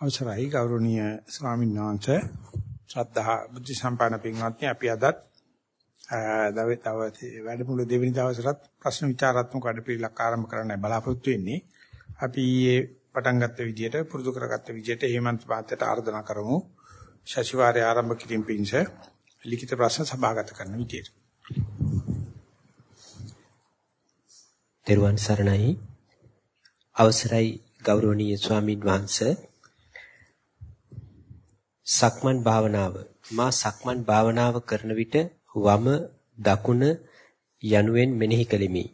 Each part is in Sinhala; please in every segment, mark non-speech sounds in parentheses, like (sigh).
අවසරයි ගෞරවනීය ස්වාමීන් වහන්සේ. ශ්‍රද්ධා බුද්ධ සම්පන්න පින්වත්නි අපි අදත් දවස් තව වැඩමුළු දෙවෙනි දවසට ප්‍රශ්න විචාරාත්මක වැඩපිළිවෙලක් ආරම්භ කරන්න බලාපොරොත්තු වෙන්නේ. අපි ඊයේ පටන් ගත්ත විදිහට පුරුදු කරගත්ත විදිහට හේමන්ත පාත්‍රයට ආර්දනා කරමු. ශෂිවාරය ආරම්භ කිරීම පිණිස ලිඛිත ප්‍රශ්න සභාගත කරන විදිහට තෙරුවන් සරණයි. අවසරයි ගෞරවනීය ස්වාමින් වහන්සේ. සක්මන් භාවනාව මා සක්මන් භාවනාව කරන විට වම දකුණ යනුවෙන් මෙනෙහි කෙලිමි.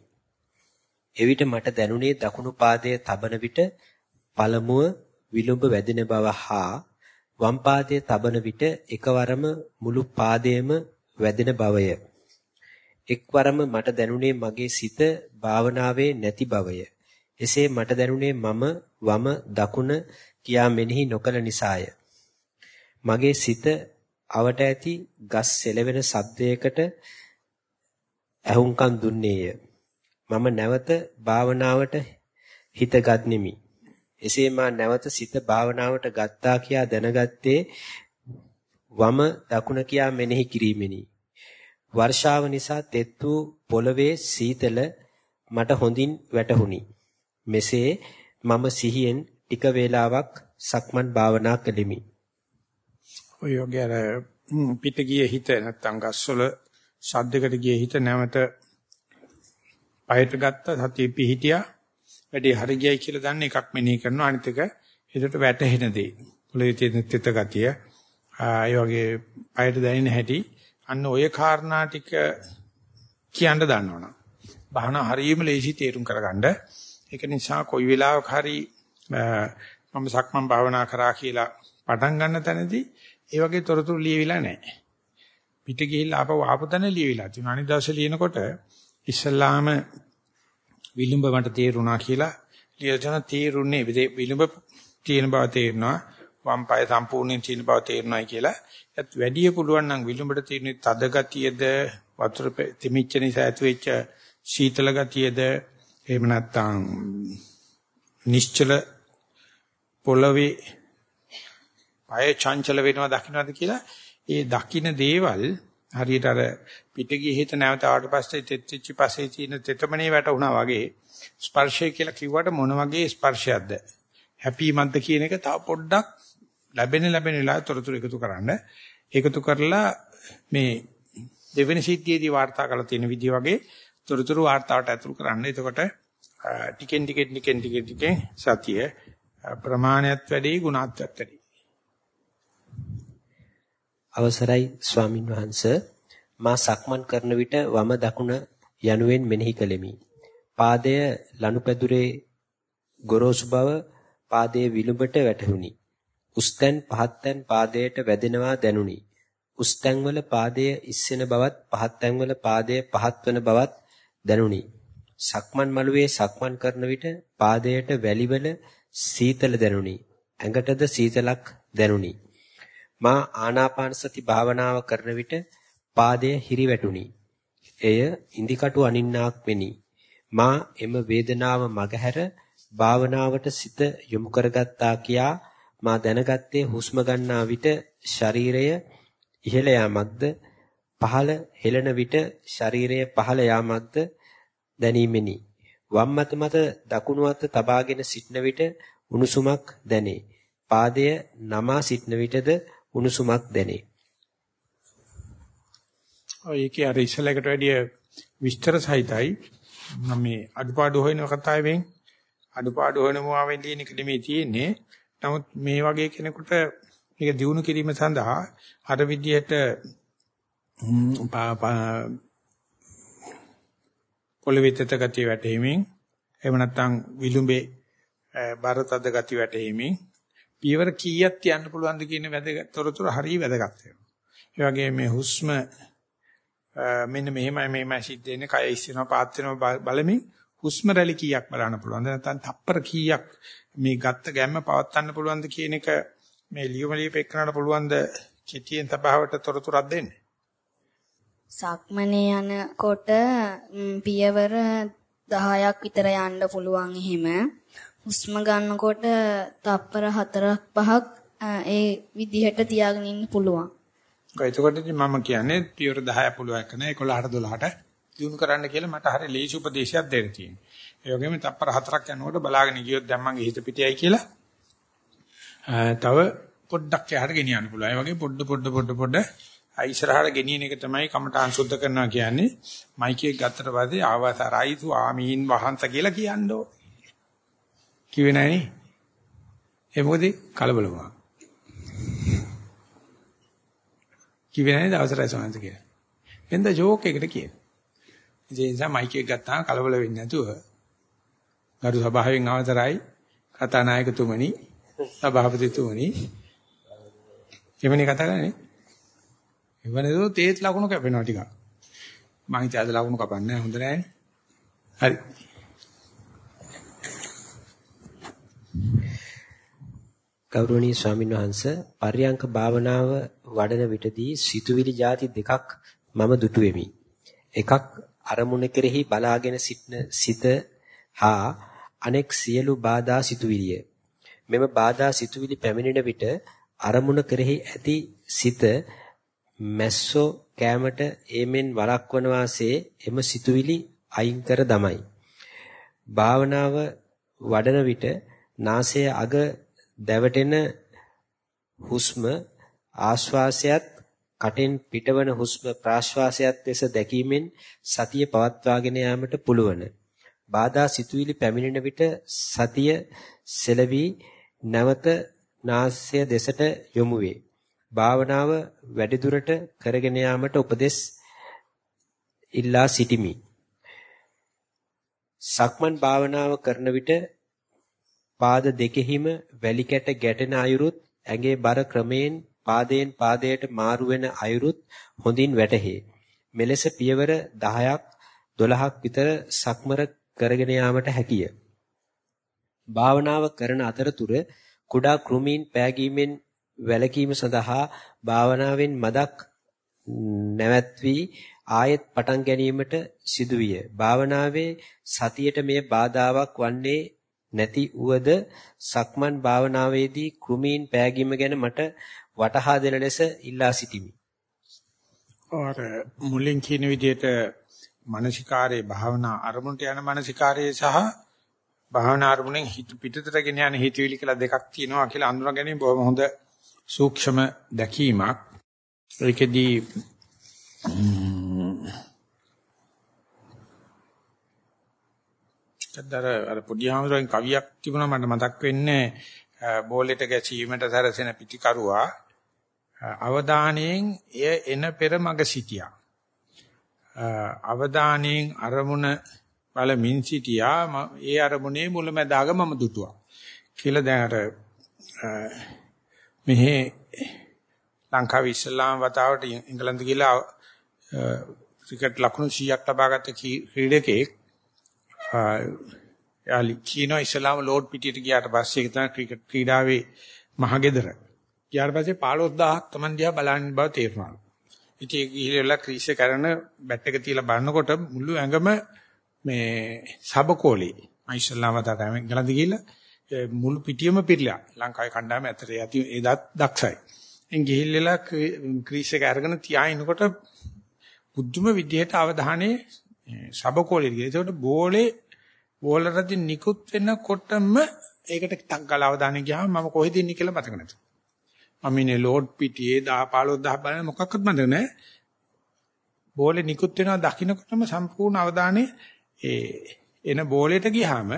එවිට මට දැනුනේ දකුණු පාදයේ තබන විට පළමුව විලුඹ වැදෙන බව හා වම් පාදයේ තබන විට එකවරම මුළු පාදයේම වැදෙන බවය. එක්වරම මට දැනුනේ මගේ සිත භාවනාවේ නැති බවය. එසේ මට දැනුනේ මම වම දකුණ කියා මෙනෙහි නොකළ නිසාය. මගේ සිත අවට ඇති ගස් සෙලවෙන සද්දයකට ඇහුම්කන් දුන්නේය. මම නැවත භාවනාවට හිත ගත්නිමි. එසේ මා නැවත සිත භාවනාවට ගත්තා කියා දැනගත්තේ වම දකුණ කියා මෙනෙහි කිරීමෙනි. වර්ෂාව නිසා තෙත් වූ පොළවේ සීතල මට හොඳින් වැටහුණි. මෙසේ මම සිහියෙන් ටික වේලාවක් සක්මන් භාවනා කළෙමි. ඔය වගේ අර පිට ගියේ හිත නැත්තම් ගස්වල ශබ්දයකට ගියේ හිත නැවත පයට ගත්ත සතිය පිහිටියා. වැඩි හරි ගියයි කියලා දන්න එකක් මෙනෙහි කරනවා. අනිත් එක හිතට වැටහෙන දේ. පොළවේ තියෙන තෙත ගතිය. ආය වගේ පයට දැනෙන හැටි. අන්න ඔය කාරණා ටික කියන්න දන්නවනම්. බහන හරියම ලේසි තේරුම් කරගන්න. ඒක නිසා කොයි වෙලාවක හරි මම සක්මන් භාවනා කරා කියලා පටන් ගන්න තැනදී ඒ වගේ තොරතුරු ලියවිලා නැහැ. පිට ගිහිල්ලා ආපහු ආපු තැන ලියවිලා තියෙනවා. අනිත් දවසේ ලියනකොට ඉස්සල්ලාම විලුඹ මට තේරුණා කියලා ලියන තේරුන්නේ විලුඹ තියෙන බව තේරෙනවා. වම් පාය සම්පූර්ණයෙන් තියෙන බව තේරුණායි කියලා. ඒත් වැඩි පුළුවන් නම් විලුඹට තියෙන තද ගතියද වතුර තිමිච්ච නිසා ඇතිවෙච්ච සීතල ගතියද එහෙම නැත්නම් නිශ්චල පොළවේ පය චංචල වෙනවා දකින්නද කියලා ඒ දකින්න දේවල් හරියට අර පිටගිය හිත නැවත ආවට පස්සේ තෙත්චි පස්සේ තියෙන තෙතමනේ වැටුණා වගේ ස්පර්ශය කියලා කිව්වට මොන වගේ ස්පර්ශයක්ද හැපීමක්ද කියන එක තව පොඩ්ඩක් ලැබෙන ලැබෙන වෙලාව තොරතුරු එකතු කරන්න එකතු කරලා මේ දෙවෙනි සිද්ධියේදී වාර්තා කරලා තියෙන විදිහ වගේ තොරතුරු වාර්තාවට ඇතුළු කරන්න. එතකොට ටිකෙන් ටිකෙන් ටිකෙන් ටිකෙන් සතිය ප්‍රමාණයත් වැඩි ගුණාත්වත් වැඩි. අවසරයි ස්වාමින් වහන්ස මා සක්මන් කරන විට වම දකුණ යනුවෙන් මෙනෙහි කළෙමි. පාදය ලනුපැදුරේ ගොරෝසු බව පාදයේ විලුඹට වැටහුණි. උස්තැන් පහත්තැන් පාදයට වැදෙනවා දැනුනි. උස්තැන්වල පාදය ඉස්සෙන බවත් පහත්තැන්වල පාදය පහත්වන බවත් දැනුනි. සක්මන් මළුවේ සක්මන් කරන විට පාදයට වැලිවල සීතල දැනුනි. ඇඟටද සීතලක් දැනුනි. මා ආනාපාන සති භාවනාව කරන විට පාදය හිරිවැටුනි. එය ඉදිකටු අනින්නාක් වෙනි. මා එම වේදනාව මගහැර භාවනාවට සිත යොමු කරගත්තා කියා මා දැනගත්තේ හුස්ම ගන්නා විට ශරීරය ඉහළ යාමක්ද පහළ හෙළන විට ශරීරය පහළ යාමක්ද දැනීමෙනි. වම් අත මත දකුණු අත තබාගෙන සිටන විට උණුසුමක් දැනේ. පාදය නමා සිටන විටද උණුසුමක් දැනේ. ඔය ඒකේ අර ඉස්සලකට වැඩිය විස්තර සහිතයි. මම මේ අඩුපාඩු හොයන කතාවෙන් අඩුපාඩු හොයනමුවෙන් ලියන එක නෙමෙයි තියෙන්නේ. නමුත් මේ වගේ කෙනෙකුට මේක දිනු කිරීම සඳහා අර විදියට පොළවිතත ගතිය වැටීමෙන් එහෙම නැත්නම් විලුඹේ බරතද ගතිය වැටීමෙන් පියවර කීයක් තියන්න පුළුවන්ද කියන වැදගත් තොරතුරු හරිය වැදගත් වෙනවා. ඒ වගේ මේ හුස්ම මෙන්න මෙහෙමයි මෙහෙමයි සිද්ධ වෙන්නේ කය ඉස්සෙනවා පාත් වෙනවා බලමින් හුස්ම රැලි කීයක් බලන්න පුළුවන්ද නැත්නම් තප්පර කීයක් මේ ගත්ත ගැම්ම පවත්වන්න පුළුවන්ද කියන එක මේ ලියුමලිය පෙන්නන්න පුළුවන්ද කෙටියෙන් තභාවට තොරතුරක් දෙන්න. සක්මනේ යනකොට පියවර 10ක් විතර යන්න පුළුවන් එහෙම. හුස්ම ගන්නකොට තප්පර 4ක් 5ක් ඒ විදිහට තියාගෙන ඉන්න පුළුවන්. එතකොට මම කියන්නේ පියවර 10 පුළුවන් කරන 11ට 12ට දිනු කරන්න කියලා මට හරි ලේසි උපදේශයක් දෙන්න තියෙනවා. ඒ වගේම තප්පර 4ක් යනකොට බලාගෙන ගියොත් දැන් මගේ හිත පිටියයි කියලා තව පොඩ්ඩක් එහාට ගෙනියන්න පුළුවන්. ඒ වගේ පොඩ පොඩ පොඩ පොඩ ඉස්සරහට ගෙනියන එක තමයි කමඨාන් සුද්ධ කරනවා කියන්නේ. මයික් එක ගත්තට පස්සේ ආවසරයි ස්වාමීන් වහන්සේ කියලා කියන්න ඕ. කිව්වේ නැහනේ. ඒ මොකද කලබල වුණා. කිව්වේ නැහැ අවසරයි ස්වාමීන් කියලා. එඳ ජෝක් එකකට කියන. ඒ නිසා මයික් එක ගත්තාම කලබල වෙන්නේ නැතුව ගරු සභාවෙන් අවසරයි කතානායකතුමනි සභාපතිතුමනි එවනේ කතා කරන්නේ එවනේ තේත් ලකුණු කැපෙනවා ටිකක් මං හිතේ අද ලකුණු කපන්නේ හොඳ නෑනේ හරි ගෞරවනීය ස්වාමීන් වහන්ස පර්යංක භාවනාව වඩන විටදී සිතුවිලි ಜಾති දෙකක් මම දුටු වෙමි. එකක් අරමුණ කෙරෙහි බලාගෙන සිටන සිත හා අනෙක් සියලු බාධා සිතුවිලිය. මෙම බාධා සිතුවිලි පැමිණෙන විට අරමුණ කෙරෙහි ඇති සිත මැස්සෝ කෑමට ඒමෙන් වළක්වන වාසේ එම සිතුවිලි අයින් කර දමයි. භාවනාව වඩන විට නාසය අග දැවටෙන හුස්ම ආශ්වාසයත් කටෙන් පිටවන හුස්ම ප්‍රාශ්වාසයත් ලෙස දැකීමෙන් සතිය පවත්වාගෙන යාමට පුළුවන්. බාධා සිතුවිලි පැමිණෙන විට සතිය සෙලවි නැවත නාසය දෙසට යොමු වේ. භාවනාව වැඩිදුරට කරගෙන යාමට උපදෙස් ඉල්ලා සිටිමි. සක්මන් භාවනාව කරන විට පාද දෙකෙහිම වැලි කැට ගැටෙන අයුරුත් ඇඟේ බර ක්‍රමයෙන් පාදයෙන් පාදයට මාරු වෙන අයුරුත් හොඳින් වැටහේ. මෙලෙස පියවර 10ක් 12ක් විතර සක්මර කරගෙන යාමට හැකිය. භාවනාව කරන අතරතුර කුඩා කෘමීන් පෑගීමෙන් වැළකීම සඳහා භාවනාවෙන් මදක් නැවැත්වි ආයෙත් පටන් ගැනීමට සිදුවිය. භාවනාවේ සතියට මේ බාධාවක් වන්නේ නැති උවද සක්මන් භාවනාවේදී කෘමීන් පෑගීම ගැන මට වටහා දෙන ලෙස ඉල්ලා සිටිමි. ඔර මුලින් කියන විදිහට මානසිකාරයේ භාවනා අරමුණට යන මානසිකාරයේ සහ භාවනා අරමුණෙන් හිත පිටතට ගෙන යන හිතවිලි කියලා දෙකක් තියෙනවා කියලා අඳුනා ගැනීම බොහොම හොඳ සූක්ෂම දැකීමක්. ඒකෙදී කද්දර අර පොඩි ආමරෙන් කවියක් තිබුණා මට මතක් වෙන්නේ බෝලෙට ගැසීමට සැරසෙන පිටිකරුවා. අවදානයෙන් එය එන පෙර මග සිටියා. අවදානයෙන් අරමුණ බලමින් සිටියා. ඒ අරමුණේ මුලැමැදාග මම දුටුවා. කියලා දැන් අර මෙහි ලංකාවේ ඉස්ලාම් වතාවට එංගලන්ත ගිහලා ක්‍රිකට් ලකුණු 100ක් ලබාගත්ත ක්‍රීඩකෙක් යාලි චීනෝ ඉස්ලාම ලෝඩ් පිටියට ගියාට පස්සේ ඒක තමයි ක්‍රිකට් ක්‍රීඩාවේ මහගෙදර. ඊට පස්සේ 15000ක් Taman දිහා බලන්න බව තේරුණා. ඉතින් ඒ ගිහිල්ලා ක්‍රීස් එක කරන බැට් එක තියලා බලනකොට මුළු ඇඟම මේ සබකෝලේ. මම ඉස්ලාම වතාවට ගලන්ද ගිහිල්ලා මුළු පිටියම පිරලා ලංකාවේ කණ්ඩායම ඇතර යති එදත් දක්ෂයි. එන් ගිහිල්ලා ක්‍රීස් එක අරගෙන තියාිනකොට බුද්ධම විද්‍යාවට අවධානයේ සබකෝලේ ගියා. ඒකට බෝලේ බෝලරදී නිකුත් වෙනකොටම ඒකට ටක් ගාලා අවධානය ගියාම මම කොහෙද ඉන්නේ කියලා මතක නැතුව. මම ඉන්නේ ලෝඩ් පිටියේ 10 15 10 බලන මොකක්වත් මතක නැහැ. බෝලේ නිකුත් වෙනවා දකින්නකොටම සම්පූර්ණ අවධානය ඒ එන බෝලෙට ගියාම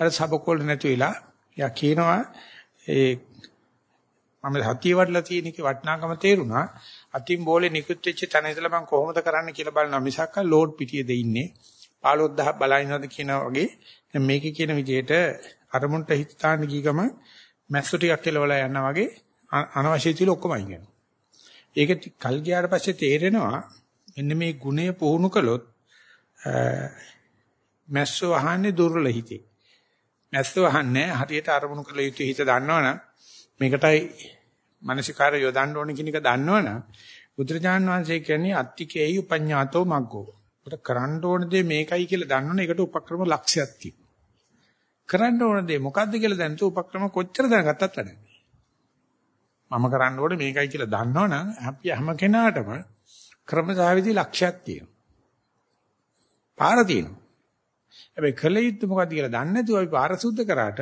අර සබකෝල නැතු වෙලා යා කියනවා ඒ මම හතිය වඩලා තියෙන එකේ වටිනාකම තේරුණා. අතින් බෝලේ නිකුත් වෙච්ච තැන ඉඳලා මම කොහොමද කරන්න කියලා බලනවා මිසක් ලෝඩ් පිටියේද ඉන්නේ. 15000 බලනවාද කියනා වගේ දැන් මේකේ කියන විදිහට අරමුණට හිත තාන්න ගිය ගම මැස්සු ටිකක් කෙලවලා යනවා වගේ අනවශ්‍ය තියල ඔක්කොම අයින් වෙනවා. ඒක කල් ගියාට පස්සේ තේරෙනවා මෙන්න මේ ගුණය පුහුණු කළොත් මැස්සෝ අහන්නේ දුර්වල හිතේ. මැස්සෝ අහන්නේ හරියට අරමුණු කළ යුතු හිත දන්නවනම් මේකටයි මානසිකාර යොදන්න ඕන කියන එක දන්නවනම් බුදුරජාන් වහන්සේ කියන්නේ අත්තිකේයි උපඤ්ඤාතෝ මග්ගෝ. ඔබට කරන්න ඕන දේ මේකයි කියලා දන්නවනේ ඒකට උපක්‍රම ලක්ෂයක් තියෙනවා. කරන්න ඕන දේ මොකද්ද කියලා දැනතු උපක්‍රම කොච්චර දැනගත්තත් වැඩක් මම කරන්න ඕනේ මේකයි කියලා දන්නවනම් අපි හැම කෙනාටම ක්‍රමසාවිදි ලක්ෂයක් තියෙනවා. පාර තියෙනවා. හැබැයි කල යුත්තේ මොකද්ද කියලා දන්නේ නැතුව අපි පාර සුද්ධ කරාට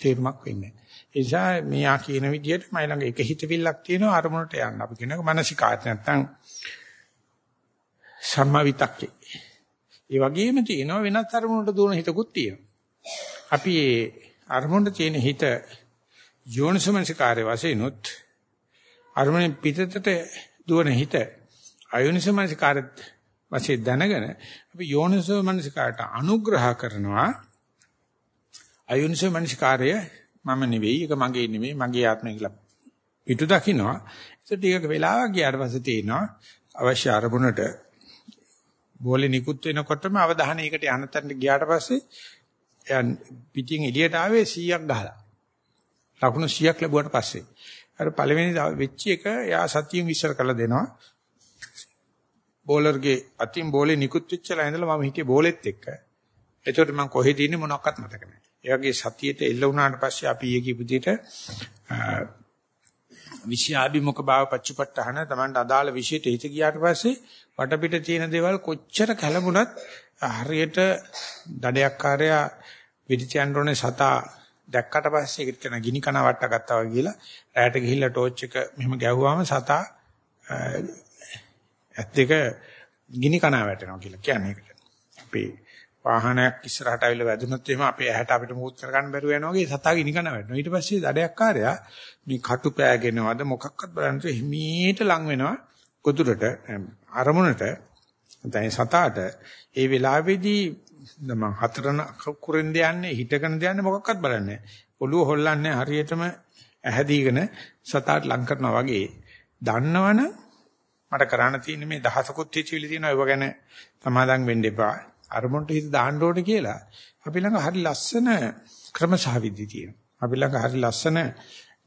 තේරුමක් වෙන්නේ නැහැ. ඒ නිසා මෙයා කියන විදිහට මයි ළඟ එක හිතවිල්ලක් තියෙනවා අරමුණට යන්න. අපි කියනවා මානසිකාර්ය නැත්තම් සම්මාවිතක්කේ. ඒ වගේම තියෙනවා වෙනත් අරමුණට දුවන හිතකුත් තියෙනවා. අපි ඒ අරමුණට තියෙන හිත යෝනිසමනසිකාර්ය වශයෙන් උත් අරමුණෙන් පිටතට දුවන හිත අයෝනිසමනසිකාර්ය වශයෙන් දැනගෙන අපි යෝනිසමනසිකාරට අනුග්‍රහ කරනවා අයෝනිසමනසිකාර්ය මම නෙවෙයි ඒක මගේ නෙවෙයි මගේ ආත්මය කියලා පිටු දකින්නවා ඒක ටිකක වෙලාවක් ගියාට පස්සේ තේනවා අවශ්‍ය අරමුණට බෝලේ නිකුත් වෙනකොටම අවධානය ඒකට යනතැනට ගියාට පස්සේ එයා පිටින් එළියට ආවේ 100ක් ගහලා. ලකුණු 100ක් ලැබුවට පස්සේ අර පළවෙනි වෙච්ච එක එයා සතියෙන් විශ්සර කරලා දෙනවා. බෝලර්ගේ අතින් බෝලේ නිකුත් වෙච්චලා ඉඳලා මම හිටියේ බෝලෙත් එක්ක. එතකොට මම කොහෙද ඉන්නේ මොනවක්වත් මතක නැහැ. ඒ වගේ සතියේට එල්ල වුණාට පස්සේ අපි ඊයේ කියපු විදිහට විෂයාභිමුඛ භාව පච්චපට්ඨහන තමන්ට අදාළ විෂයට හිත ගියාට පස්සේ වටපිට තියෙන දේවල් කොච්චර කලමුණත් හරියට දඩයක්කාරයා විදිචයන් රෝනේ සතා දැක්කට පස්සේ ඒකට කියන ගිනි කන වට ගත්තා වගේ කියලා රැයට ගිහිල්ලා ටෝච් එක මෙහෙම ගැහුවාම සතා ඇත් දෙක ගිනි කන වැටෙනවා කියලා කියන්නේ ඒකට. අපේ වාහනයක් ඉස්සරහට ආවිල්ලා වැදුනොත් එහෙම අපේ ඇහැට අපිට මූත් කරගන්න බැරුව යනවා වගේ සතා ගිනි කන වැටෙනවා. ඊට පස්සේ දඩයක්කාරයා මේ කටු පෑගෙනවද මොකක්වත් බලන්න හිමීට ලං වෙනවා. ගොදුරට අරමුණට දැන් සතාට ඒ වෙලාවේදී මම හතරන කුරෙන් දයන්නේ හිටගෙන දයන්නේ මොකක්වත් බලන්නේ ඔළුව හොල්ලන්නේ හරියටම ඇහැදීගෙන සතාට ලං කරනවා වගේ. දන්නවනම් මට කරන්න තියෙන්නේ මේ දහසකුත් හිතවිලි තියෙනවා. ඒව ගැන සමාදම් වෙන්න එපා. අරමුණට හිත දාන්න ඕනේ කියලා අපි ළඟ හරි ලස්සන ක්‍රමසහවිදි තියෙනවා. අපි ළඟ හරි ලස්සන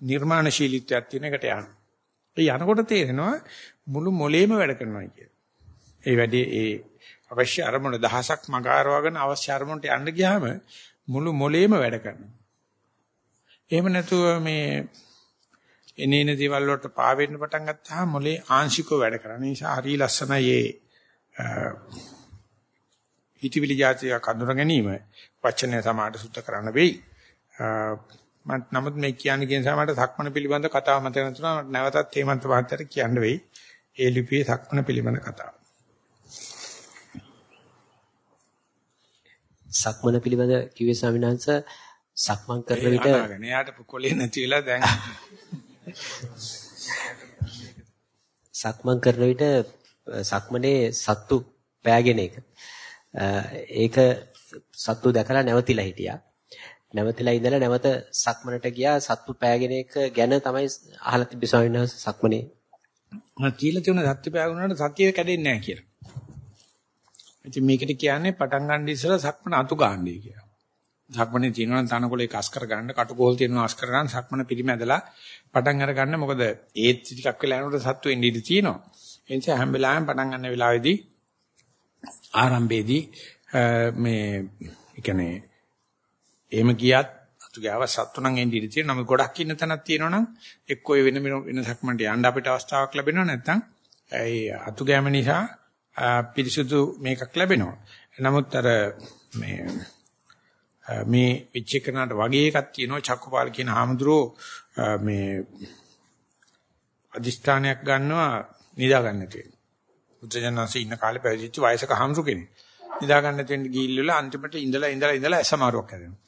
නිර්මාණශීලීත්වයක් තියෙන එකට යනවා ඒ යනකොට තේරෙනවා මුළු මොලේම වැඩ කරනවා කියලා. ඒ වැඩේ ඒ අවශ්‍ය අරමුණ දහසක් මගාරවගෙන අවශ්‍ය අරමුණට යන්න ගියාම මුළු මොලේම වැඩ කරනවා. එහෙම නැතුව මේ එනේන දේවල් වලට පාවෙන්න පටන් ගත්තාම මොලේ ආංශිකව වැඩ කරන නිසා හරි ලස්සනයි ඒ හිතවිලි જાතිය කඳුර ගැනීම වචනය සමාඩ සුද්ධ කරන්න වෙයි. මම නමුත් මේ කියන්නේ කියන සමහරට සක්මන පිළිබඳ කතාව මතක නැතුණා නැවතත් හේමන්ත මහත්තයාට කියන්න වෙයි. ඒ ලිපියේ සක්මන පිළිබඳ කතාව. සක්මන පිළිබඳ කිව්වේ ස්වාමීන් වහන්සේ සක්මන් කරන විට එයාට කොලේ නැති වෙලා දැන් සක්මන් කරන විට සක්මනේ සත්තු පෑගෙන එක. ඒක සත්තු දැකලා නැවතිලා හිටියා. නැවතිලා ඉඳලා නැවත සක්මනට ගියා සත්තු පෑගෙන එක ගැන තමයි අහලා තිබ්බේ ස්වාමීන් වහන්සේ සක්මනේ. මම කියලා තියුණ සත්‍ය පෑගුණාට සත්‍ය කැඩෙන්නේ නැහැ කියලා. ඉතින් මේකට කියන්නේ පටන් ගන්න ඉස්සෙල්ලා සක්මන අතු ගන්නයි කියලා. සක්මනේ තියෙනවා තනකොලේ කස් කර ගන්න, කටුකෝල් තියෙනවා අස් කර ගන්න, සක්මන පිරිමැදලා පටන් අර ගන්න. මොකද ඒත් ටිකක් වෙලා යනකොට සත්තු වෙන්න ඉඩ තියෙනවා. ඒ නිසා හැම වෙලාවෙම පටන් ගන්න වෙලාවේදී ආරම්භයේදී මේ ඒ කියන්නේ එහෙම ගියත් අතු ගාව සත්තු නම් එන්න ඉඩ තියෙනවා. නමුත් ගොඩක් ඉන්න තැනක් තියෙනවනම් එක්කෝ වෙන වෙන සක්මන්ට යන්න අපිට අවස්ථාවක් ලැබෙනවා නැත්නම් ඒ අතු ගෑම නිසා පිරිසුදු මේකක් ලැබෙනවා. නමුත් අර මේ මේ විචේකනට වගේ එකක් තියෙනවා චක්කපාල කියන හාමුදුරුවෝ මේ අදිෂ්ඨානයක් ගන්නවා නිදා ගන්න තියෙන. බුද්ධජනනාංශේ ඉන්න කාලේ පැවිදිච්ච වයසක හාමුදුරු කෙනෙක්. නිදා ගන්න තියෙන ගිහිල්ලා අන්තිමට ඉඳලා ඉඳලා ඉඳලා ඇසමාරුවක් හැදෙනවා.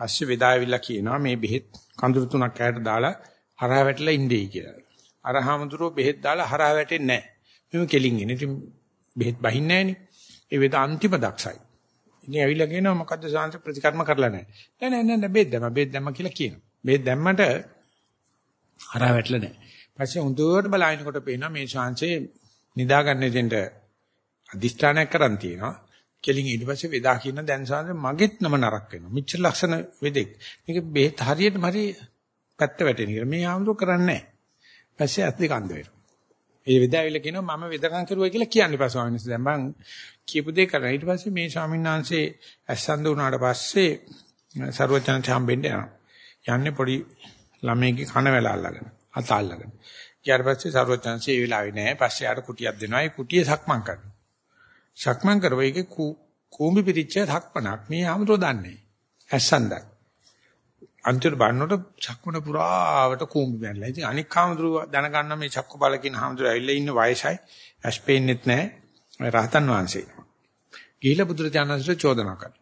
පස්සේ වෙදාවිලා කියනවා මේ බෙහෙත් කඳුළු තුනක් ඇයට දාලා හරහා වැටලා ඉඳී කියලා. අර හාමුදුරුවෝ බෙහෙත් දාලා හරහා වැටෙන්නේ නැහැ. මෙහෙම කෙලින් ඉන්නේ. ඉතින් බෙහෙත් බහින්නේ නැහනේ. ඒ වේද අන්තිම දක්ෂයි. ඉතින් ඇවිල්ලා කියනවා මොකද්ද සාංශ ප්‍රතිකර්ම කරලා නැහැ. නෑ නෑ නෑ බෙහෙත් දැම්ම බෙහෙත් දැම්ම කියලා කියනවා. බෙහෙත් දැම්මට හරහා වැටලා නැහැ. පස්සේ හුදුවට බලනකොට පේනවා මේ ශාංශේ නිදාගන්න දෙන්න අදිෂ්ඨානයක් කරන් තියෙනවා. කෙලින් ඊට පස්සේ වේදා කියන දැන් ශාංශ මගෙත් නම නරක වෙනවා. මිච්ඡ ලක්ෂණ වෙදෙක්. මේක බෙහෙත් හරියටම හරි පැත්ත වැටෙන එක. මේ ආමුදු කරන්නේ නැහැ. පස්සේ අත් දෙක අඳ වෙනවා. ඒ වෙදාවිල කියනවා මම වෙදකම් කරුවා කියලා කියන්න එපා ස්වාමීන් වහන්සේ. දැන් මං කියපු දේ කරා. ඊට පස්සේ මේ ස්වාමීන් වහන්සේ ඇස්සන්ද වුණාට පස්සේ ਸਰවචනට හම්බෙන්න යනවා. යන්නේ පොඩි ළමයිගේ කන වැල අල්ලගෙන අත අල්ලගෙන. ඊට පස්සේ ਸਰවචනසේ ඒ වෙලාවේ නෑ. පස්සේ ආට කුටියක් දෙනවා. ඒ කුටිය සක්මන් කරනවා. සක්මන් කරව එකේ කූඹි පිටිච්ච සක්මනක් මේ ආමතෝ දන්නේ. ඇස්සන්දක්. අන්තිමට බලනකොට චක්මන පුරාවට කූඹි බැලලා. ඉතින් අනික් හාමුදුරුව දැනගන්න මේ චක්ක බල කියන හාමුදුරුව ඇවිල්ලා ඉන්න වයසයි ඇස් පේන්නෙත් නැහැ. රහතන් වහන්සේ. ගිහිලා බුදුරජාණන්සේ චෝදනා කළා.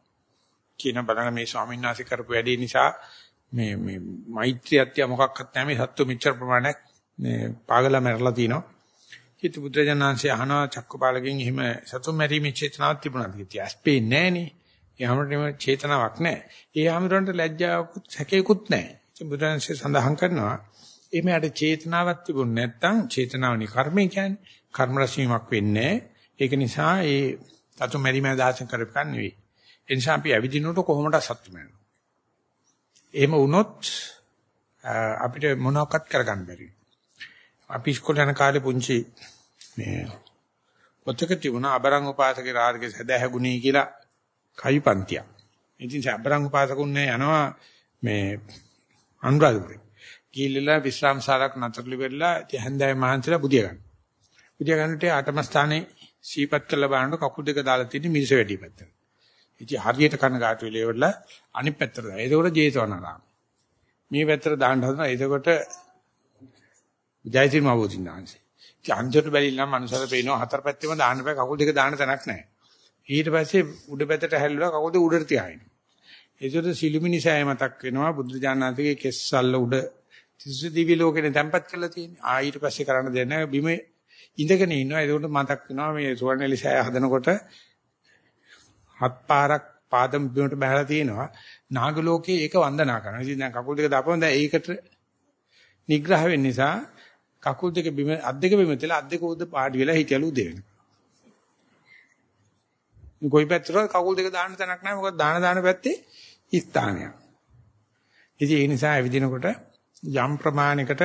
කියන බලන මේ ස්වාමීන් වහන්සේ කරපු වැඩේ නිසා මේ මේ මෛත්‍රියත්‍ය මොකක්වත් නැහැ මේ සත්තු මෙච්චර ප්‍රමාණයක් මේ පාගලා මැරලා තිනවා. හිත බුදුරජාණන්සේ අහනවා චක්කපාලගෙන් එහෙම සතුන් මැරීමේ චේතනාවක් තිබුණාද කියලා. ඇස් පේන්නේ නැහනේ. ඒ චේතනාවක් නැහැ. ඒ හැමරන්ට ලැජ්ජාවකුත් සැකේකුත් නැහැ. ඉතින් බුදුරජාණන්සේ සඳහන් කරනවා එimheට චේතනාවක් තිබුණ නැත්නම් චේතනාවනි කර්මය කියන්නේ කර්ම රැසීමක් වෙන්නේ ඒක නිසා ඒ තතු මෙරිම දාසන් කරපන් නෙවෙයි. ඒ නිසා අපි ඇවිදිනකොට කොහොමද සත්‍ය මරනවා. එහෙම වුණොත් අපිට මොනවක්වත් කරගන්න බැරි. අපි ඉස්කෝලේ යන කාලේ පුංචි මේ පොතක තිබුණා අබරං උපාසකේ රාජගේ සදහැගුණී කියලා කවිපන්තියක්. ඉතින් අබරං උපාසකුන්නේ යනවා මේ අනුරාධපුරේ. ගිහිල්ලා විශ්‍රාම ශාලාවක් නතරලි වෙලා හැන්දෑවේ මහන්සිලා බුදිය ගන්න. බුදිය ගන්නට අටම ස්ථානේ සීපත් කළ බලනකොට කකුල් දෙක දාලා තියෙන මිනිස්සු වැඩි පැත්තට. ඉතින් හරියට කනගාටු වෙලා ඉවරලා අනිත් පැත්තට දාලා. ඒකෝට ජේතවනාරාම. මේ පැත්තට දාන්න හදනවා. ඒකෝට ජයසිරි මහබෝධින් වහන්සේ. ඉතින් අන්තිමට බැලිලා මනුස්සයල පේනවා හතර පැත්තෙම දාන්න බෑ කකුල් දෙක දාන්න තැනක් නැහැ. ඊට පස්සේ උඩ පැත්තට හැල්ලුවා කකුල් දෙක උඩට තියාගෙන. ඒකට සිළුමිනි සෑය මතක් වෙනවා බුදුරජාණන්තුගේ කෙස්සල්ල උඩ තිස්ස දිවි ලෝකෙනේ තැම්පත් කරලා තියෙන්නේ. ආ ඊට පස්සේ කරන්න දෙයක් නැහැ. බිම ඉඳගෙන ඉන්නවා. ඒකට මතක් වෙනවා මේ සුවර්ණලි සෑය හදනකොට හත් පාරක් පාදම් බිමට බහලා තියෙනවා. නාග ලෝකේ ඒක වන්දනා කරනවා. ඉතින් දැන් කකුල් දෙක දාපුවම දැන් ඒකට නිග්‍රහ වෙන්න නිසා කකුල් දෙක බිම අත් දෙක බිම තියලා අත් දෙක උද පාඩි වෙලා හිටියලු උදේ වෙනවා. කොයි පැත්තට කකුල් දෙක දාන්න තැනක් නැහැ. මොකද දාන දාන පැත්තේ ස්ථානයක්. ඉතින් ඒ නිසා ඇවිදිනකොට යම් ප්‍රමාණයකට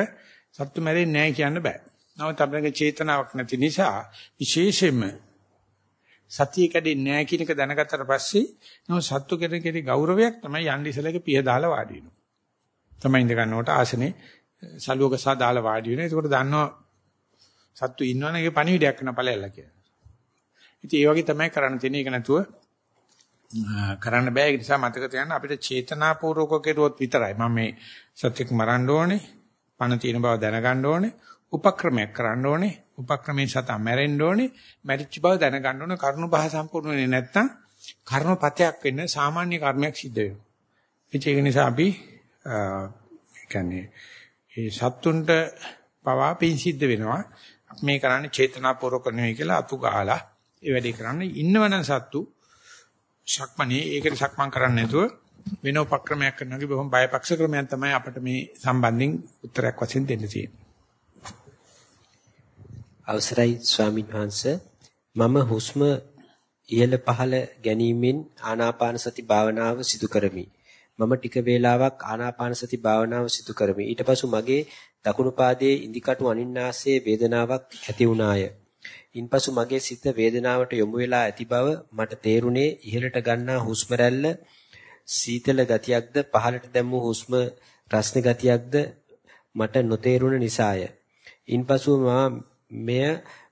සත්තු මැරෙන්නේ නැහැ කියන්න බෑ. නමුත් අපේ චේතනාවක් නැති නිසා විශේෂයෙන්ම සතිය කැඩෙන්නේ නැහැ කියන එක දැනගත්තට පස්සේ නෝ සත්තු කෙරෙහි ගෞරවයක් තමයි යන්නේ ඉසලක පිය දාලා වාඩි වෙනවා. තමයි ඉඳ ගන්නකොට ආසනේ සලුවක සා දාලා වාඩි වෙනවා. ඒකට දන්නවා සත්තු ඉන්නවනේ ඒක පණිවිඩයක් කරන ඵලයල්ලා කියලා. ඉතින් ඒ වගේ තමයි කරන්න තියෙන්නේ. ඒක නැතුව කරන්න බෑ. ඒ නිසා මතක තියාගන්න අපිට චේතනාපූර්වක කෙරුවොත් විතරයි. මම මේ සත්‍යක් මරන්න ඕනේ. පණ තියෙන බව දැනගන්න ඕනේ. උපක්‍රමයක් කරන්න ඕනේ. උපක්‍රමයෙන් සතා මැරෙන්න ඕනේ. මැරිච්ච බව දැනගන්න ඕනේ. කරුණ පහ සම්පූර්ණ වෙන්නේ නැත්නම් කර්මපතයක් වෙන්න සාමාන්‍ය කර්මයක් සිද්ධ වෙනවා. ඒක නිසා අපි ඒ කියන්නේ ඒ සත්තුන්ට පවා පින් සිද්ධ වෙනවා. මේ කරන්නේ චේතනාපූර්වක නෙවෙයි කියලා අතු ගහලා ඒ වැඩේ කරන්නේ ඉන්නවනම් සත්තු ශක්මනේ ඒකට සක්මන් කරන්නේ නැතුව වෙන උපක්‍රමයක් කරනවා කිව්ව බොහොම බයපක්ෂ ක්‍රමයක් තමයි අපිට මේ සම්බන්ධයෙන් උත්තරයක් වශයෙන් දෙන්න තියෙන්නේ. අවසරයි ස්වාමීන් වහන්ස මම හුස්ම ඉහළ පහළ ගැනීමෙන් ආනාපාන සති භාවනාව සිදු කරමි. මම ටික වේලාවක් ආනාපාන සති භාවනාව සිදු කරමි. ඊට පසු මගේ දකුණු පාදයේ ඉදිකටු අනින්නාසයේ වේදනාවක් ඇති වුණාය. ඉන්පසු මගේ සිත වේදනාවට යොමු වෙලා ඇති බව මට තේරුණේ ඉහළට ගන්නා හුස්ම රැල්ල සීතල ගතියක්ද පහළට දැම්මු හුස්ම රස්න ගතියක්ද මට නොතේරුණ නිසාය. ඉන්පසු මා මෙය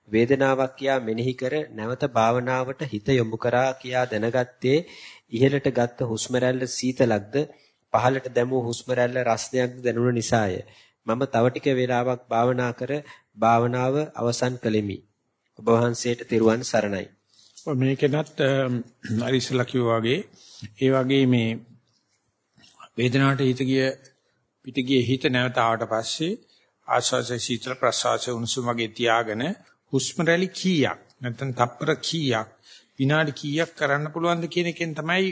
වේදනාවක් කියා මෙනෙහි කර නැවත භාවනාවට හිත යොමු කරා කියා දැනගත්තේ ඉහළට ගත්ත හුස්ම රැල්ල සීතලක්ද පහළට දැමූ හුස්ම රැල්ල රස්නයක්ද දැනුණ නිසාය. මම තව ටික වේලාවක් භාවනා කර භාවනාව අවසන් කළෙමි. ඔබ වහන්සේට තෙරුවන් සරණයි. මේකෙනත් අරිසලා කිව්වා වගේ ඒ වගේ මේ වේදනාවට හිත ගිය පිට ගිය හිත නැවත ආවට පස්සේ ආශ්වාසය සීතල ප්‍රශ්වාසය උණුසුම වගේ තියාගෙන හුස්ම රැලි කීයක් නැත්නම් තප්පර කීයක් විනාඩි කීයක් කරන්න පුළුවන්ද කියන එකෙන් තමයි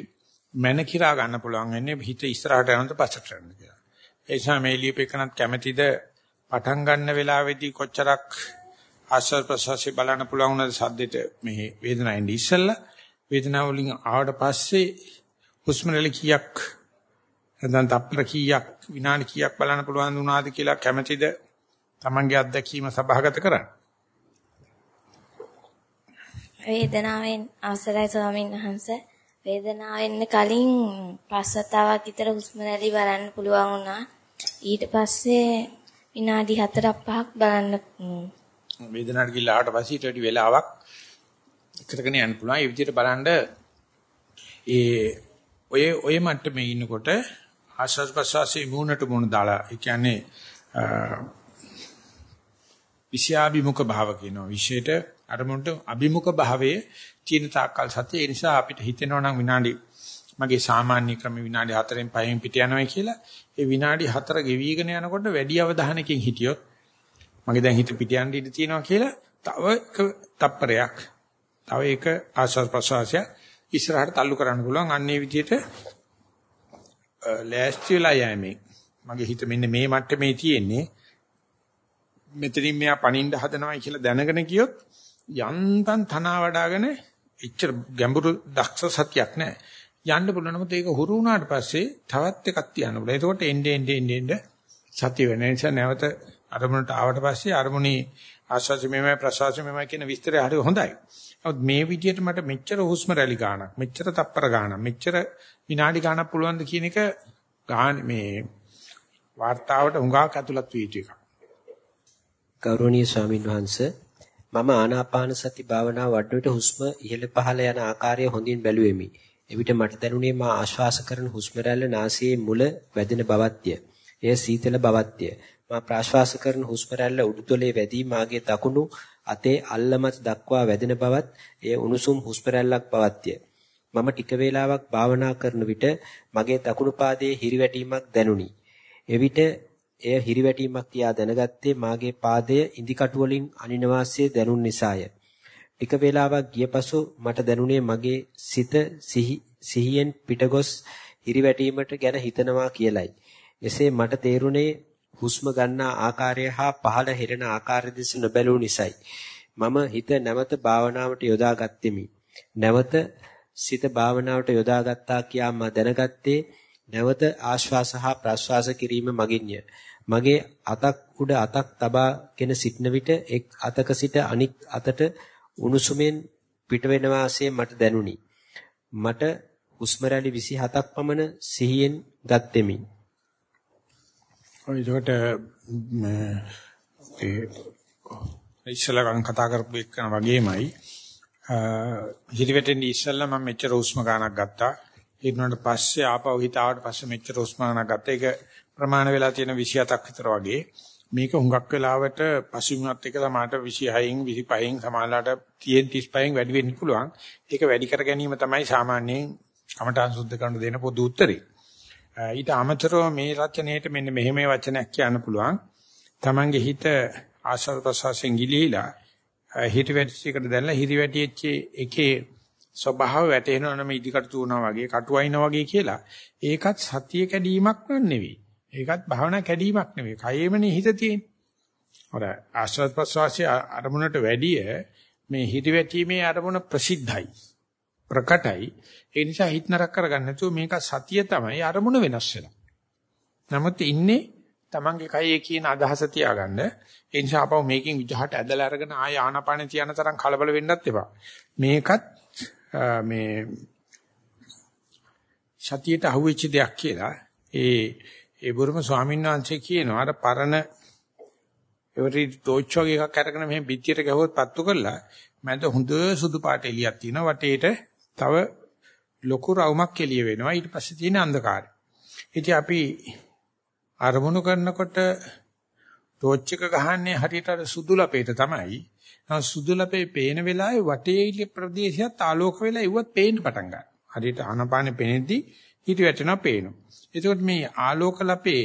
මන කිරා ගන්න පුළුවන් වෙන්නේ හිත ඉස්සරහට යනද පස්සට යනද කියලා. ඒ නිසා මේ ලියපෙකනත් කැමැතිද පටන් ගන්න වෙලාවේදී කොච්චරක් ආශ්වාස ප්‍රශ්වාසය බලන්න පුළුවන් වුණාද සද්දෙට මේ වේදනාවෙන් ඉස්සෙල්ලා වේදනාව වලින් ආවට පස්සේ හුස්ම රැලි කීයක් නැත්නම් තප්පර කීයක් විනාඩි කීයක් බලන්න පුළුවන් වුණාද කියලා කැමැතිද Tamange අත්දැකීම සභාගත කරන්න. වේදනාවෙන් අවසරයි ස්වාමීන් වහන්සේ වේදනාව එන්න කලින් පස්සතාවක් විතර හුස්ම රැලි බලන්න පුළුවන් වුණා. ඊට පස්සේ විනාඩි 4ක් 5ක් බලන්න වේදනාවට ගිහලා ආවට පස්සේ ඊට වැඩි වෙලාවක් කරගෙන යන්න පුළුවන්. ඒ විදිහට බලන්න ඒ ඔය ඔය මට්ටමේ ඉන්නකොට ආශ්වාස ප්‍රශ්වාසයේ මූණට මූණ දාලා ඒ කියන්නේ විෂයාභිමුඛ භාව කියනවා. විශේෂයට අරමුණට අභිමුඛ භාවයේ තියෙන තාක්කල් සතිය. ඒ නිසා අපිට හිතෙනවා නම් විනාඩි මගේ සාමාන්‍ය ක්‍රම විනාඩි 4න් 5න් පිට යනවා කියලා. ඒ විනාඩි 4 ගෙවිගෙන යනකොට වැඩි අවධානයකින් හිටියොත් මගේ දැන් හිත පිට යන්න ඉඩ තියෙනවා කියලා තව එක තප්පරයක් තව එක ආශ්වාස ප්‍රශ්වාසය ඉස්සරහට තල්ලු කරන්න පුළුවන්. අන්නේ විදිහට ලෑස්ති වෙලා යෑමේ මගේ හිත මෙන්න මේ මට්ටමේ තියෙන්නේ මෙතනින් මෙයා පණින්න හදනවයි කියලා දැනගෙන ගියොත් යන්තම් තනවා වඩාගෙන එච්චර ගැඹුරු දක්ෂ සතියක් නැහැ. යන්න පුළුවන් නමුත් ඒක හුරු වුණාට පස්සේ තවත් එකක් තියන්න පුළුවන්. එතකොට එන්නේ එන්නේ එන්නේ සතිය වෙන නිසා නැවත අරමුණට ආවට පස්සේ අරමුණේ ආස්වාසි මෙමය ප්‍රසවාසි මෙමය කියන විස්තරය හරි හොඳයි. නමුත් මේ විදිහට මට මෙච්චර හුස්ම රැලි ගාණක්, මෙච්චර තප්පර ගාණක්, මෙච්චර විනාඩි ගාණක් පුළුවන් ද කියන එක ගාන මේ වார்த்தාවට හුඟක් ඇතුළත් වී යුතු එකක්. ගෞරවනීය ස්වාමින් වහන්සේ මම ආනාපාන සති භාවනාව වඩන විට හුස්ම ඉහළ පහළ යන ආකාරය හොඳින් බැලුවෙමි. එවිට මට දැනුනේ මා ආශ්වාස කරන හුස්ම රැල්ල නාසයේ මුල වැදෙන බවත්ය. එය සීතල බවත්ය. මා ප්‍රාශ්වාස කරන හුස්ම රැල්ල උඩුතලයේ වැදී මාගේ දකුණු අතේ අල්ලමත් දක්වා වැදෙන බවත් එය උණුසුම් හුස්ම රැල්ලක් බවත්ය. මම ටික වේලාවක් භාවනා කරන විට මගේ දකුණු පාදයේ හිරිවැටීමක් දැනුනි. එවිට එය හිරිවැටීමක් කියා දැනගත්තේ මාගේ පාදය ඉදිකටු වලින් අනින වාසිය දැනුන් නිසාය. ටික වේලාවක් ගිය පසු මට දැනුනේ මගේ සිත සිහියෙන් පිටගොස් හිරිවැටීමට ගැන හිතනවා කියලයි. එසේ මට තේරුනේ හුස්ම ගන්නා ආකාරය හා පහළ හෙරෙන ආකාරය දෙස නොබැලූ නිසයි. මම හිත නැවත භාවනාවට යොදා ගත්ෙමි. නැවත සිත භාවනාවට යොදා ගත්තා කියා මා දැනගත්තේ නැවත ආශ්වාස හා ප්‍රශ්වාස කිරීම මගින්ය. මගේ අතක් උඩ අතක් තබාගෙන සිටන විට එක් අතක සිට අනික් අතට උණුසුමෙන් පිට වෙන වාසේ මට දැනුනි. මට හුස්ම රැලි 27ක් පමණ සිහියෙන් ගත්ෙමි. ඔය ඒකට ඒ ඉස්සලකන් කතා කරපු එකන වගේමයි හිරිවැටෙන් ඉස්සල්ලා මම මෙච්චර හුස්ම ගන්නක් ගත්තා. ඊට පස්සේ ආපහු හිත ආවට පස්සේ මෙච්චර හුස්ම ගන්නක් ගත්තා. ඒක ප්‍රමාණ වෙලා තියෙන 27ක් විතර වගේ. මේක හුඟක් වෙලාවට පසුබිමත් එක සමානට 26න් 25න් සමානලාට 30න් 35න් වැඩි වෙන්න පුළුවන්. ඒක වැඩි කර ගැනීම තමයි සාමාන්‍යයෙන් කමඨාන් සුද්ධ කරන දෙන පොදු උත්තරේ. ඊට අමතරව මේ රචනයේට මෙන්න මෙහෙම වචනයක් කියන්න පුළුවන්. Tamange හිත ආශ්‍රව ප්‍රසවාසයෙන් ගිලිහිලා හිත වැටිච්චයකට දැනලා හිරි වැටිච්ච එකේ ස්වභාව වැටෙනවා නම් ඉදිකට තුනවා වගේ කටුවයිනා වගේ කියලා. ඒකත් සතිය කැඩීමක් නෙවෙයි. ඒකත් භාවනා කැඩීමක් නෙවෙයි. කයෙමනේ හිත තියෙන්නේ. අර ආශ්‍රව ප්‍රසවාසයේ අරමුණට වැඩිය මේ හිරි වැටීමේ අරමුණ ප්‍රසිද්ධයි. ප්‍රකටයි. ඒ නිසා හිත නරක කරගන්න නැතුව මේක සතිය තමයි අරමුණ වෙනස් වෙනවා. නමුත් ඉන්නේ Tamange කයේ කියන අදහස තියාගන්න. ඒ නිසා අපව මේකෙන් විජහට ඇදලා අරගෙන ආය ආනාපාන තියන තරම් කලබල වෙන්නත් එපා. මේකත් මේ සතියට අහුවෙච්ච දෙයක් කියලා. ඒ ඒ බුරුම ස්වාමීන් වහන්සේ කියනවා අර පරණ එවරි ටෝච් වගේ එකක් අරගෙන මෙහෙම පිටියට ගහුවොත් පත්තු කරලා මැද හොඳ සුදු පාට එළියක් තියෙනවා වටේට තව ලොකු රවුමක් එළිය වෙනවා ඊට පස්සේ තියෙන අන්ධකාරය. ඉතින් අපි අරමුණු කරනකොට ටෝච් එක ගහන්නේ හරියට අර සුදු ලපේට තමයි. නමුත් සුදු ලපේ පේන වෙලාවේ වටේ ඉලි ප්‍රදේශයත් ආලෝක වෙලා ඉවත් පේන්න පටන් ගන්නවා. හරියට ආනපානෙ පෙනෙද්දී හිත වැටෙනවා පේනවා. එතකොට මේ ආලෝක ලපේ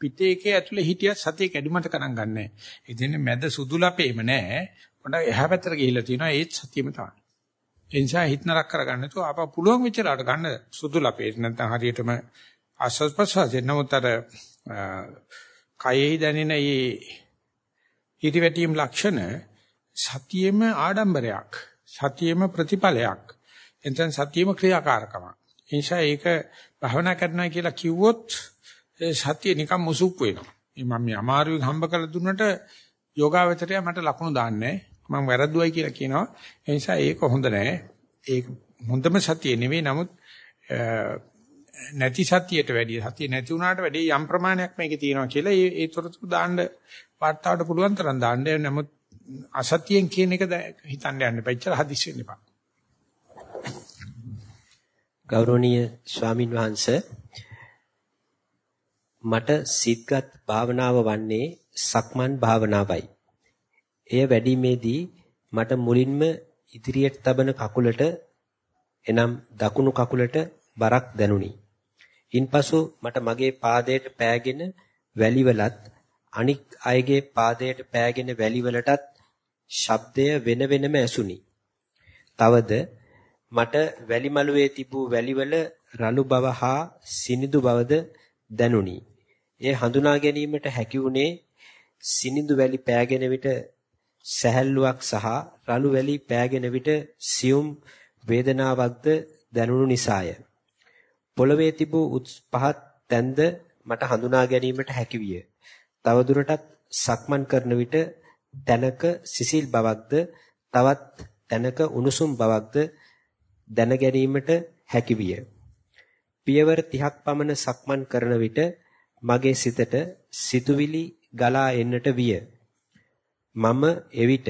පිටේකේ ඇතුලේ හිටියත් සතිය කැඩුමට ගණන් ගන්නෑ. ඒ කියන්නේ මැද සුදු ලපේම නෑ. පොඩ්ඩක් එහා පැත්තට ගිහිල්ලා තියෙනවා ඒත් සතියෙම තමයි. ඒ නිසා හිත නරක කරගන්න තු අප පුළුවන් විචාරයට ගන්න සුදු ලපේ නැත්නම් හරියටම ආස්වාද ප්‍රසවාසයෙන් නමුත් අර කයෙහි දැනෙන මේ හිතවැටීම් ලක්ෂණ සතියෙම ආඩම්බරයක් සතියෙම ප්‍රතිඵලයක් එතෙන් සතියෙම ක්‍රියාකාරකමක් ඒ නිසා ඒක භවනා කරනවා කියලා කිව්වොත් සතිය නිකන් මුසුප් වෙනවා මම මේ අමාරුවෙන් හම්බ කරලා දුන්නට යෝගාවචරය මට ලකුණු දාන්නේ මම වැරද්දුවයි කියලා කියනවා ඒ නිසා ඒක හොඳ නෑ ඒක හොඳම සතිය නෙවෙයි නමුත් නැති සතියට වැඩිය සතිය නැති වුණාට වැඩිය යම් ප්‍රමාණයක් මේකේ තියෙනවා කියලා ඒ ඒ තොරතුරු දාන්න වාර්තාවට පුළුවන් තරම් දාන්න. නමුත් අසතියෙන් කියන එක හිතන්න යන්න එපා. ඉච්චර හදිස්සි වෙන්න එපා. ගෞරවනීය ස්වාමින් වහන්සේ මට සිත්ගත් භාවනාව වන්නේ සක්මන් භාවනාවයි. එය වැඩිමේදී මට මුලින්ම ඉදිරියට තබන කකුලට එනම් දකුණු කකුලට බරක් දැනුනි. ඉන්පසු මට මගේ පාදයට පෑගෙන වැලිවලත් අනික් අයගේ පාදයට පෑගෙන වැලිවලටත් ශබ්දය වෙන වෙනම ඇසුනි. තවද මට වැලිමලුවේ තිබූ වැලිවල රළු බව හා සිනිඳු බවද දැනුනි. ඒ හඳුනා ගැනීමට හැකි වුණේ සිනිඳු වැලි පෑගෙන විට සැහැල්ලුවක් සහ රළු වැලි පෑගෙන විට සියුම් වේදනාවක්ද දැනුණු නිසාය. පොළවේ තිබූ පහත් තැන්ද මට හඳුනා ගැනීමට හැකි විය. තවදුරටත් සක්මන් කරන විට තැනක සිසිල් බවක්ද තවත් තැනක උණුසුම් බවක්ද දැන ගැනීමට හැකි විය. පියවර 30ක් පමණ සක්මන් කරන විට මගේ සිතට සිතුවිලි ගලා එන්නට විය. මම එවිට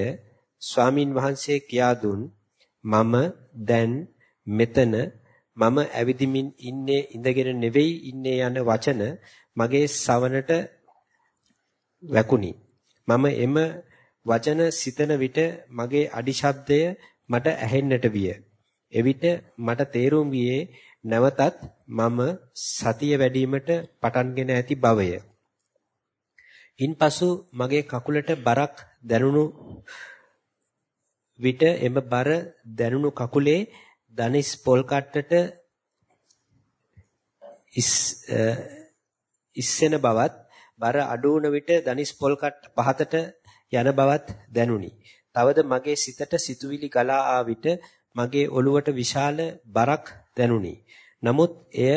ස්වාමින් වහන්සේ කියා දුන් මම දැන් මෙතන මම ඇවිදිමින් ඉන්නේ ඉඳගෙන නෙවෙයි ඉන්නේ යන වචන මගේ සවනට වැකුණි. මම එම වචන සිතන විට මගේ අඩි ශබ්දය මට ඇහෙන්නට විය. එවිට මට තේරුම් ගියේ නැවතත් මම සතිය වැඩිවීමට පටන්ගෙන ඇති බවය. ඉන්පසු මගේ කකුලට බරක් දැනුණු විට එම බර දැනුණු කකුලේ දනිස් පොල් කට්ටට ඉස්සෙන බවත් බර අඩු වුණ විට දනිස් පොල් කට්ට පහතට යන බවත් දැනුනි. තවද මගේ සිතට සිතුවිලි ගලා ආ විට මගේ ඔළුවට විශාල බරක් දැනුනි. නමුත් එය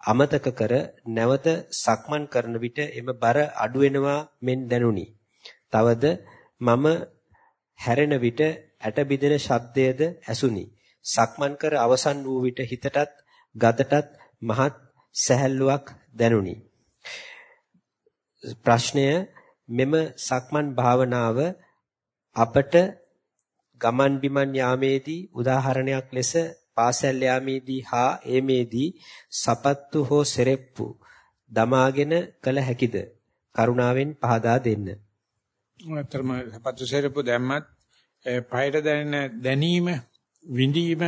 අමතක කර නැවත සක්මන් කරන විට එම බර අඩු වෙනවා මෙන් දැනුනි. තවද මම හැරෙන විට ඇට බිඳෙන ශබ්දයේද ඇසුනි. සක්මන් කර අවසන් වූ විට හිතටත් ගතටත් මහත් සැහැල්ලුවක් දැනුනි. ප්‍රශ්නය මෙම සක්මන් භාවනාව අපට ගමන් බිමන් යාමේදී උදාහරණයක් ලෙස පාසල් යාමේදී හා ඒමේදී සපත්තු හෝ සෙරෙප්පු දමාගෙන කළ හැකිද කරුණාවෙන් පහදා දෙන්න. අතරම සපත්තු සෙරෙප්පු දැම්මත් පයට දැනෙන දැනීම විඳීම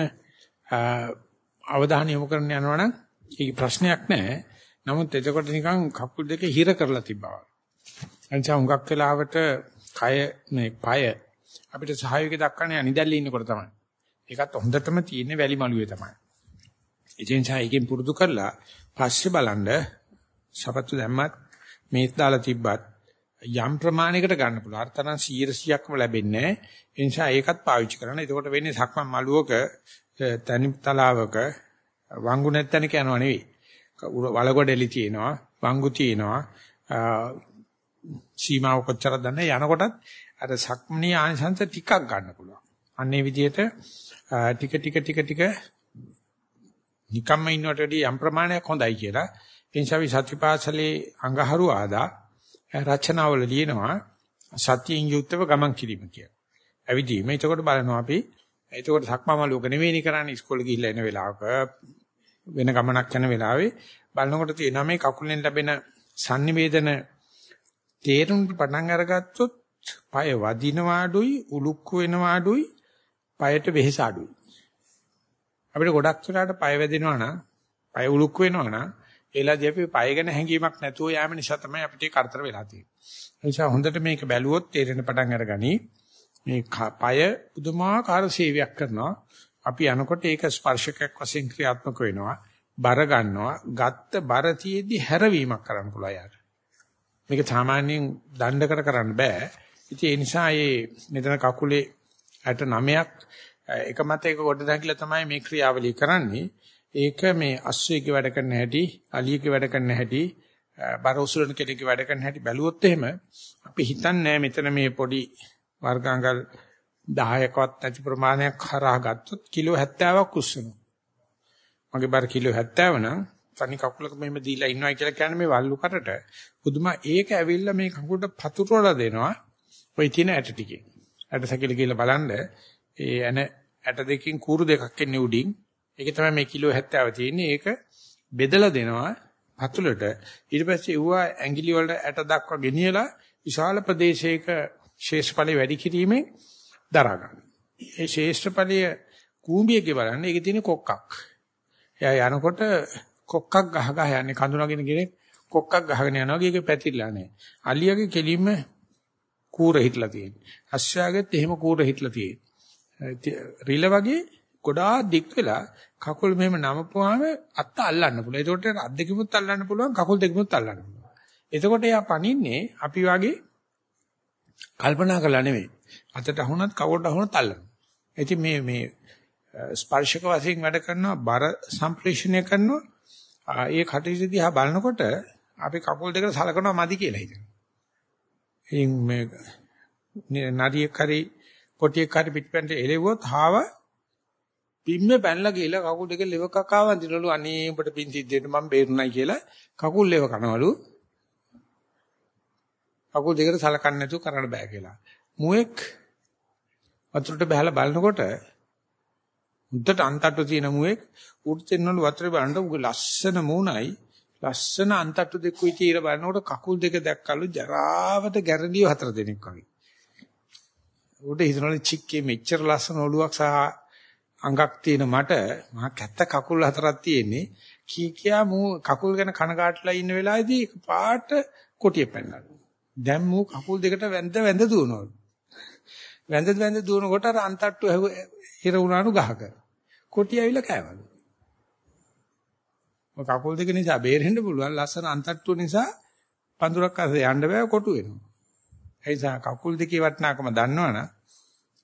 අවධානය යොමු කරන්න යනවනම් ඒක ප්‍රශ්නයක් නෑ. නමුත් එතකොට නිකන් කකුල් දෙක හිර කරලා තිබ්බා. එනිසා හුඟක් වෙලාවට කය මේ পায় අපිට සහයෝගය දක්වන්නේ අනිදැල්ලේ ඉන්නකොට තමයි. ඒකත් හොඳටම තියෙන්නේ වැලි මළුවේ තමයි. ඒ නිසා ඒකෙන් පුරුදු කරලා පස්සේ බලන්න සපත්තු දැම්මත් මේත් දාලා තිබ්බත් යම් ප්‍රමාණයකට ගන්න පුළුවන්. අර්ථනම් 100%ක්ම ලැබෙන්නේ නැහැ. ඒ නිසා ඒකත් පාවිච්චි කරන්න. එතකොට වෙන්නේ සක්මන් මළුවක තනි තලාවක වංගු නැත්තනක යනවා නෙවෙයි. වලගොඩෙලි තියෙනවා, වංගු තියෙනවා. සීමාව කොච්චරද දන්නේ යනකොටත් අර සක්මණී ආනිසංස ටිකක් ගන්න පුළුවන්. අන්නේ විදිහට ටික ටික ටික ටික නිකම්ම ඉන්නවට වඩා යම් ප්‍රමාණයක් හොඳයි කියලා. ඒ නිසා අපි සත්‍විපාසලේ අඟහරු ආදා රචනාවල ලියනවා සතියින් යුක්තව ගමන් කිරීම කියලා. ඇවිදීම. එතකොට බලනවා අපි එතකොට සක්මම ලෝක නෙවෙයිනි කරන්නේ ඉස්කෝලේ ගිහිල්ලා එන වෙලාවක වෙන ගමනක් යන වෙලාවේ බලනකොට තියෙනවා මේ කකුලෙන් ලැබෙන sannivedana තේරුම් පටන් අරගත්තොත් පය වදිනවා අඩුයි, උලුක්කු වෙනවා අඩුයි, පයට වෙහෙස අඩුයි. අපිට ගොඩක් වෙලාට පය වැදිනවා නම්, පය උලුක්කු වෙනවා නම්, ඒලාදී අපි පය ගැන හැඟීමක් නැතුව යෑම නිසා තමයි අපිට කරතර වෙලා තියෙන්නේ. නිසා හොඳට මේක බැලුවොත් තේරෙන පටන් අරගනි. මේ පය පුදුමාකාර සේවයක් කරනවා. අපි යනකොට ඒක ස්පර්ශකයක් වශයෙන් ක්‍රියාත්මක වෙනවා. බර ගන්නවා. ගත්ත බරතියෙදි හැරවීමක් කරන්න පුළුවන් යාට. මේක සාමාන්‍යයෙන් දණ්ඩකට කරන්න බෑ. ඉතින් ඒ නිසා මේ මෙතන කකුලේ 69ක් එක මත එක කොට දැකලා තමයි මේ ක්‍රියාවලිය කරන්නේ. ඒක මේ අස්සෙගේ වැඩ කරන හැටි, අලියගේ වැඩ කරන හැටි, බර උසුලන කෙනෙක්ගේ වැඩ කරන හැටි බැලුවොත් එහෙම අපි හිතන්නේ මෙතන මේ පොඩි වර්ගාංගල් 10කවත් නැති ප්‍රමාණයක් හරහා ගත්තොත් කිලෝ 70ක් උස්සනවා. මගේ බර කිලෝ 70 නම් තනි කකුලක මෙහෙම දීලා ඉන්නවා කියලා කියන්නේ මේ වල්ලු කරට පුදුමා ඒක ඇවිල්ලා මේ කකුලට පතුරවලා දෙනවා ওই තියෙන ඇට ටිකේ ඇට සැකිලි කියලා බලන්න ඒ ඇන ඇට දෙකකින් කූරු දෙකක් එන්නේ උඩින් ඒක තමයි මේ කිලෝ 70 තියෙන්නේ ඒක බෙදලා දෙනවා පතුලට ඊට පස්සේ ඌවා ඇඟිලි වල ඇට දක්වා ගෙනියලා විශාල ප්‍රදේශයක ශේෂ්ඨඵලෙ වැඩි කිරීමෙන් දරා ගන්න. ඒ ශේෂ්ඨඵලයේ කූඹියගේ බලන්න ඒකේ තියෙන කොක්කක්. එයා යනකොට කොක්කක් ගහ ගහ යන්නේ කඳුනගෙන කෙනෙක් කොක්කක් ගහගෙන යනවා ඒක පැතිරලා නැහැ. අලියාගේ කෙලින්ම කූර හිටලා තියෙන්නේ. අශ්වයාගෙත් එහෙම කූර හිටලා තියෙන්නේ. රිල වගේ ගොඩාක් දික් වෙලා කකුල් මෙහෙම නමපුවාම අත්ත අල්ලන්න පුළුවන්. ඒකට අත් දෙකමුත් අල්ලන්න පුළුවන් කකුල් දෙකමුත් අල්ලන්න පුළුවන්. එතකොට එයා පනින්නේ අපි වගේ කල්පනා කරලා නෙවෙයි. අතට අහුණත් කවුරුට අහුණත් අල්ලනවා. ඉතින් මේ මේ ස්පර්ශක වශයෙන් වැඩ කරනවා බර සම්ප්‍රේෂණය කරනවා ඒ කටයුතු දිහා බලනකොට අපි කකුල් දෙකට සලකනවා මදි කියලා හිතනවා. ඉතින් මේ නරියෙක් හරි කොටියෙක් හරි පිටපැන්ට එලෙවුවොත් හාව පිම්මේ පැනලා ගිහලා කකුල් දෙක ලෙව කකාව අඳිනලු අනේ උඹට පින් සිද්ධෙන්න මම බේරුණයි කියලා කකුල් ලෙව කනවලු. කකුල් දෙකට සලකන්නේ නැතුව කරන්න බෑ කියලා. මුවෙක් වතුරට බහලා බලනකොට උද්දට අන්තට්ටු තියෙන මුවෙක් උඩ තෙන්නලු වතුරේ බලනකොට උගේ ලස්සන මූණයි ලස්සන අන්තට්ටු දෙකුයි తీර බලනකොට කකුල් දෙක දැක්කලු ජරාවට ගැරඩිය හතර දෙනෙක් වගේ. උඩ හිතනලු චික්කේ මෙච්චර ලස්සන ඔළුවක් සහ අඟක් තියෙන මට මහා කැත්ත කකුල් හතරක් තියෙන්නේ කී කියා මූ කකුල් ගැන කනගාටුලා ඉන්න වෙලාවේදී පාට කොටිය පැනනවා. දැන් මූ කකුල් දෙකට වැඳ වැඳ දුවනවලු. වැඳ වැඳ දුවනකොට අර අන්තට්ටු හිර වුණානු ගහක. කොටිය ඇවිල්ලා කෑවලු. ඔය කකුල් දෙක නිසා බේරෙන්න පුළුවන් ලස්සන අන්තට්ටුව නිසා පඳුරක් අස්සේ යන්න බෑ කොටු වෙනවා. ඒ නිසා කකුල් දෙකේ වටිනාකම දන්නවනම්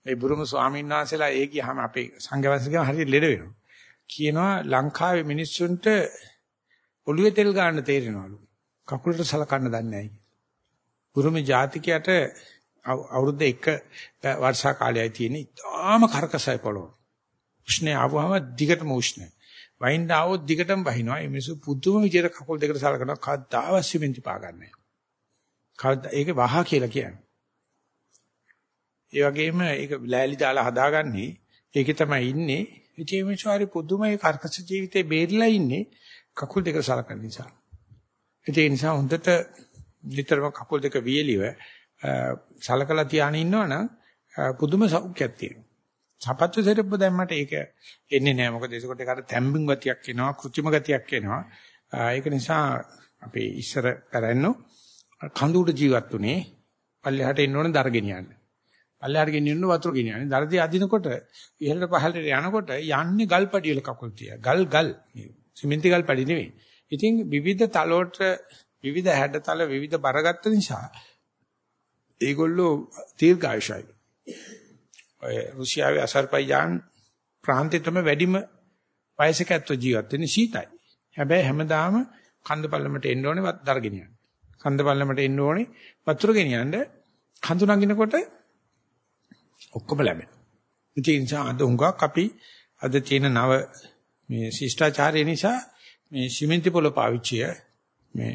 ඒ බුරුම ස්වාමීන් වහන්සේලා ඒ කියහම අපේ සංඝවංශිකව හරියට ලෙඩ වෙනවා. කියනවා ලංකාවේ මිනිස්සුන්ට ඔළුවේ තෙල් ගන්න තේරෙනවලු. කකුලට සලකන්න දන්නේ නැහැ. බුරුම ජාතිකයට අවුරුද්ද එක වර්ෂා කාලයයි තියෙන ඉතාම කරකසයි පොළොව. උෂ්ණේ ආවම දිගටම උෂ්ණයි. වයින් ආවොත් දිගටම වහිනවා. මේ මිනිස්සු පුදුම විදියට කකුල් දෙකට සලකනවා. කවදාවත් සිමෙන්ති පාගන්නේ නැහැ. කවදා ඒක වහ කියලා කියන්නේ. ඒ වගේම ඒක ලෑලි දාලා හදාගන්නේ ඒකේ තමයි ඉන්නේ. ඉතින් මේ චාරි පුදුම ඒ කර්කශ ජීවිතේ බේරිලා ඉන්නේ කකුල් දෙක සලකන නිසා. ඒ නිසා හොඳට නිතරම කකුල් දෙක වියලිව සලකලා තියාගෙන ඉන්නවනම් පුදුම සෞඛ්‍යයක් තියෙනවා. සපත්තු සෙරප්ප දැම්මට ඒක එන්නේ නැහැ. මොකද ඒකට ඒකට තැම්බින් ගතියක් එනවා, කෘත්‍රිම ගතියක් එනවා. ඒක නිසා අපේ ඉස්සර කරන්නේ කඳුඩ ජීවත් උනේ පල්ලෙහාට එන්න ඕනේ දර ගෙනියන්න. පල්ලෙහාට ගෙනියන්න වතුර ගෙනියන්නේ. දරදී අදිනකොට ඉහළට පහළට යනකොට යන්නේ ගල් පඩි වල කකුල් තියා. ගල් ගල්. සිමෙන්ති ගල් පඩි නෙවෙයි. ඉතින් විවිධ තලවලට විවිධ හැඩතල විවිධ බරගත්ත නිසා ඒගොල්ලෝ දීර්ඝායුෂයි. ඔය රුසියාවේ අසර්බයිජාන් ප්‍රාන්තයේ තමයි වැඩිම වයසක ඇත්තෝ ජීවත් වෙන්නේ සීතයි. හැබැයි හැමදාම කන්ද පල්ලමට එන්න ඕනේ දර ගෙනියන්න. කන්ද පල්ලමට එන්න ඕනේ වතුර ගෙනියන්න. කඳු නගිනකොට ඔක්කොම ලැබෙනවා. ඒ නිසා අද උඟක් අපි අද තියෙන නව මේ ශිෂ්ටාචාරය නිසා මේ සිමෙන්ති පොළ පාවිච්චිය මේ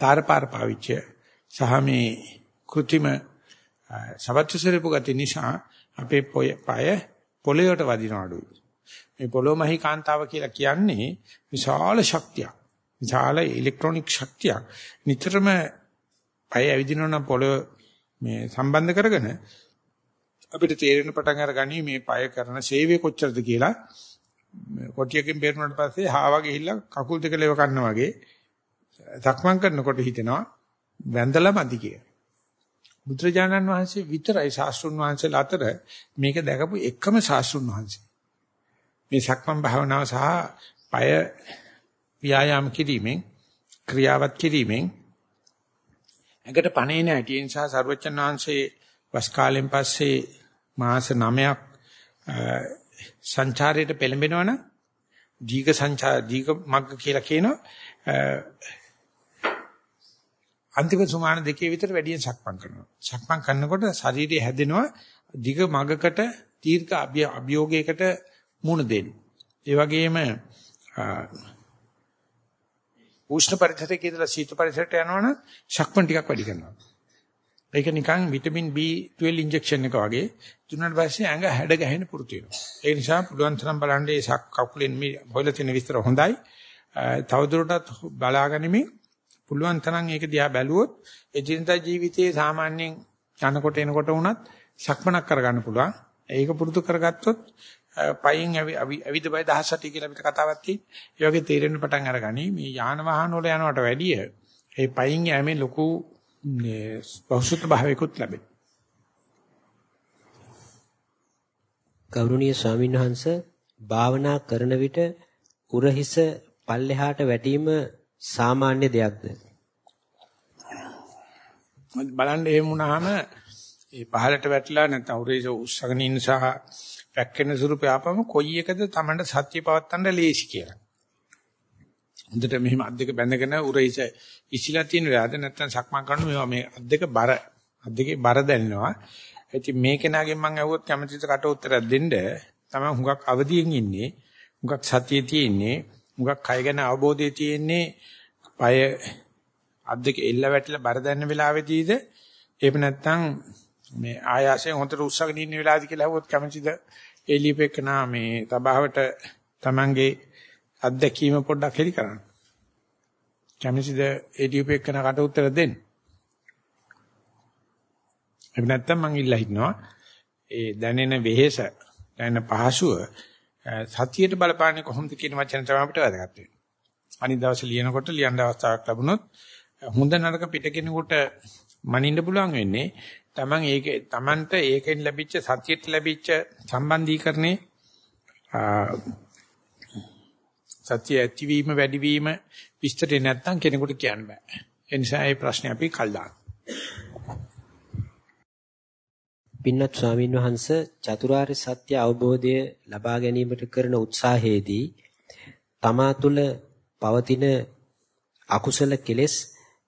තාරපාර පාවිච්චිය සහ මේ કૃත්‍රිම සවච්චසරිපු ගති නිසා අපේ පය පොළොයට වදින අඩුයි. මේ පොළොමහි කාන්තාව කියලා කියන්නේ විශාල ශක්තියක්. විශාල ඉලෙක්ට්‍රොනික ශක්තියක්. නිතරම පය ඇවිදිනවා නම් පොළොව මේ සම්බන්ධ කරගෙන අපිට තේරෙන පටන් අරගනි මේ පය කරන සේවය කොච්චරද කියලා කොටියකින් බේරුණාට පස්සේ හාවා ගිහිල්ලා කකුල් දෙක ලෙව කන්නා වගේ සක්මන් කරනකොට හිතෙනවා වැඳලා මදි කියලා. බුදුරජාණන් වහන්සේ විතරයි ශාස්ත්‍රුන් වහන්සේලා අතර මේක දැකපු එකම ශාස්ත්‍රුන් වහන්සේ. මේ සක්මන් භාවනාව සහ පය ව්‍යායාම කිරීමෙන් ක්‍රියාවත් කිරීමෙන් එකට පණේ නැටි නිසා සර්වචන් වහන්සේ වස් කාලෙන් පස්සේ මාස 9ක් සංචාරයට පෙළඹෙනවනම් දීඝ සංචාර දීඝ මග්ග කියලා කියනවා අන්තිම සුමාන දෙකේ විතර වැඩියෙන් සක්මන් කරනවා. සක්මන් කරනකොට ශරීරය හැදෙනවා දිග මගකට දීර්ඝ අභියෝගයකට මුණ දෙන්න. ඒ වගේම උෂ්ණ පරිසරයක ඉඳලා සීත පරිසරයට යනවනම් ශක්මන් ටිකක් වැඩි කරනවා. ඒක නිකන් විටමින් B12 ඉන්ජෙක්ෂන් එක වගේ දුන්නාට පස්සේ ඇඟ හැඩ ගැහෙන පුරුදු වෙනවා. ඒ නිසා පුළුවන් තරම් බලන්න ඒ ශක් කකුලෙන් මේ හොයලා තියෙන විස්තර හොඳයි. තවදුරටත් බලාගනිමින් පුළුවන් තරම් ඒක දිහා බැලුවොත් එදිනදා ජීවිතයේ සාමාන්‍යයෙන් යනකොට එනකොට වුණත් සක්මනක් කරගන්න පුළුවන්. ඒක පුරුදු කරගත්තොත් පයින් අවිද බය 17 කියලා අපිට කතාවක් තියෙනවා. ඒ වගේ තේරෙන්න පටන් අරගනි මේ යාන වාහන වල යනවට වැඩිය ඒ පයින් යෑමේ ලොකු බෞද්ධ භාවයකුත් ලැබෙනවා. ගෞරවනීය ස්වාමින්වහන්ස භාවනා කරන විට උරහිස පල්ලෙහාට වැටීම සාමාන්‍ය දෙයක්ද? බලන්න එහෙම වුණාම ඒ පහලට වැටලා නැත්නම් උරහිස උස්සගෙන ඉන්න සහ පැක්කෙන ස්වරූපය ආපම කොයි එකද Tamanට සත්‍ය පවත්තන්න ලේසි කියලා. හොඳට මෙහෙම අත් දෙක බැඳගෙන උරහිස ඉසිලා තියෙන වෙලාවද නැත්නම් සක්මන් කරන මේවා මේ අත් දෙක බර අත් දෙකේ බර දැනෙනවා. ඉතින් මේ කෙනාගෙන් මම අහුවොත් කැමතිද කට උත්තරයක් දෙන්න. තමයි හුඟක් අවදියෙන් ඉන්නේ. හුඟක් සතියේ තියෙන්නේ. හුඟක් කය ගැන අවබෝධය තියෙන්නේ. পায় අත් දෙක එල්ල වැටිලා බර දැනෙන වෙලාවෙදීද එහෙම නැත්නම් මේ ආයාසයෙන් හොඳට උස්සගෙන ඉන්න වෙලාවදී කියලා අහුවොත් කැමතිද ඒ ලියපෙකනා මේ තබාවට Tamange අත්දැකීම පොඩ්ඩක් හෙලි කරන්න. කැමතිද ඒ ලියපෙකනා කට උත්තර දෙන්න. එහෙම නැත්නම් මං ඉල්ලා හිටනවා ඒ දැනෙන වෙහෙස දැනෙන පහසුව සතියට බලපාන්නේ කොහොමද කියන වචන තමයි අපිට වැදගත් වෙන්නේ. අනිත් දවසේ ලියනකොට ලියන්න අවස්ථාවක් ලැබුණොත් හොඳ නරක පිටකිනුට මනින්න පුළුවන් වෙන්නේ Taman ඒක Tamanට ඒකෙන් ලැබිච්ච සතියට ලැබිච්ච සම්බන්ධීකරණේ සත්‍ය ඇතිවීම වැඩිවීම විස්තරේ නැත්තම් කෙනෙකුට කියන්න බෑ. ඒ නිසා මේ ප්‍රශ්නේ අපි කල් දාන්න. පින්වත් ස්වාමින් වහන්සේ චතුරාර්ය සත්‍ය අවබෝධය ලබා ගැනීමට කරන උත්සාහයේදී තමා තුළ පවතින අකුසල කෙලෙස්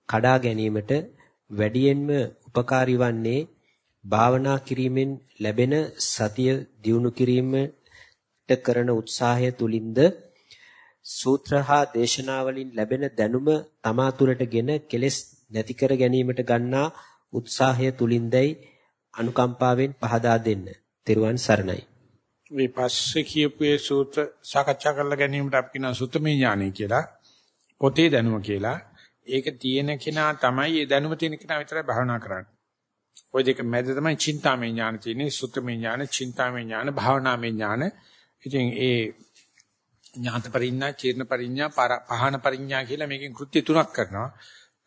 කඩා ගැනීමට වැඩියෙන්ම උපකාරී වන්නේ භාවනා කිරීමෙන් ලැබෙන සතිය දියුණු කිරීමට කරන උත්සාහය තුලින්ද සූත්‍ර හා දේශනාවලින් ලැබෙන දැනුම තමා තුළටගෙන කෙලෙස් නැති කර ගැනීමට ගන්නා උත්සාහය තුලින්දයි අනුකම්පාවෙන් පහදා දෙන්න. තෙරුවන් සරණයි. මේ පස්සේ කියපු ඒ සූත්‍ර සාකච්ඡා කරලා ගැනීමට අපි කියන සුතමේ ඥානය කියලා පොතේ දැනුම කියලා ඒක තියෙන කෙනා තමයි ඒ දැනුම තියෙන කෙනා විතරයි භාවනා කරන්නේ. ওই දෙක මැද තමයි චින්තාමය ඥාන තියෙන්නේ සුතමේ ඥාන, චින්තාමය ඥාන, භාවනාමය ඥාන. ඉතින් ඒ ඥාත පරිඥා, චීර්ණ පරිඥා, පහන පරිඥා කියලා මේකෙන් කෘත්‍ය තුනක් කරනවා.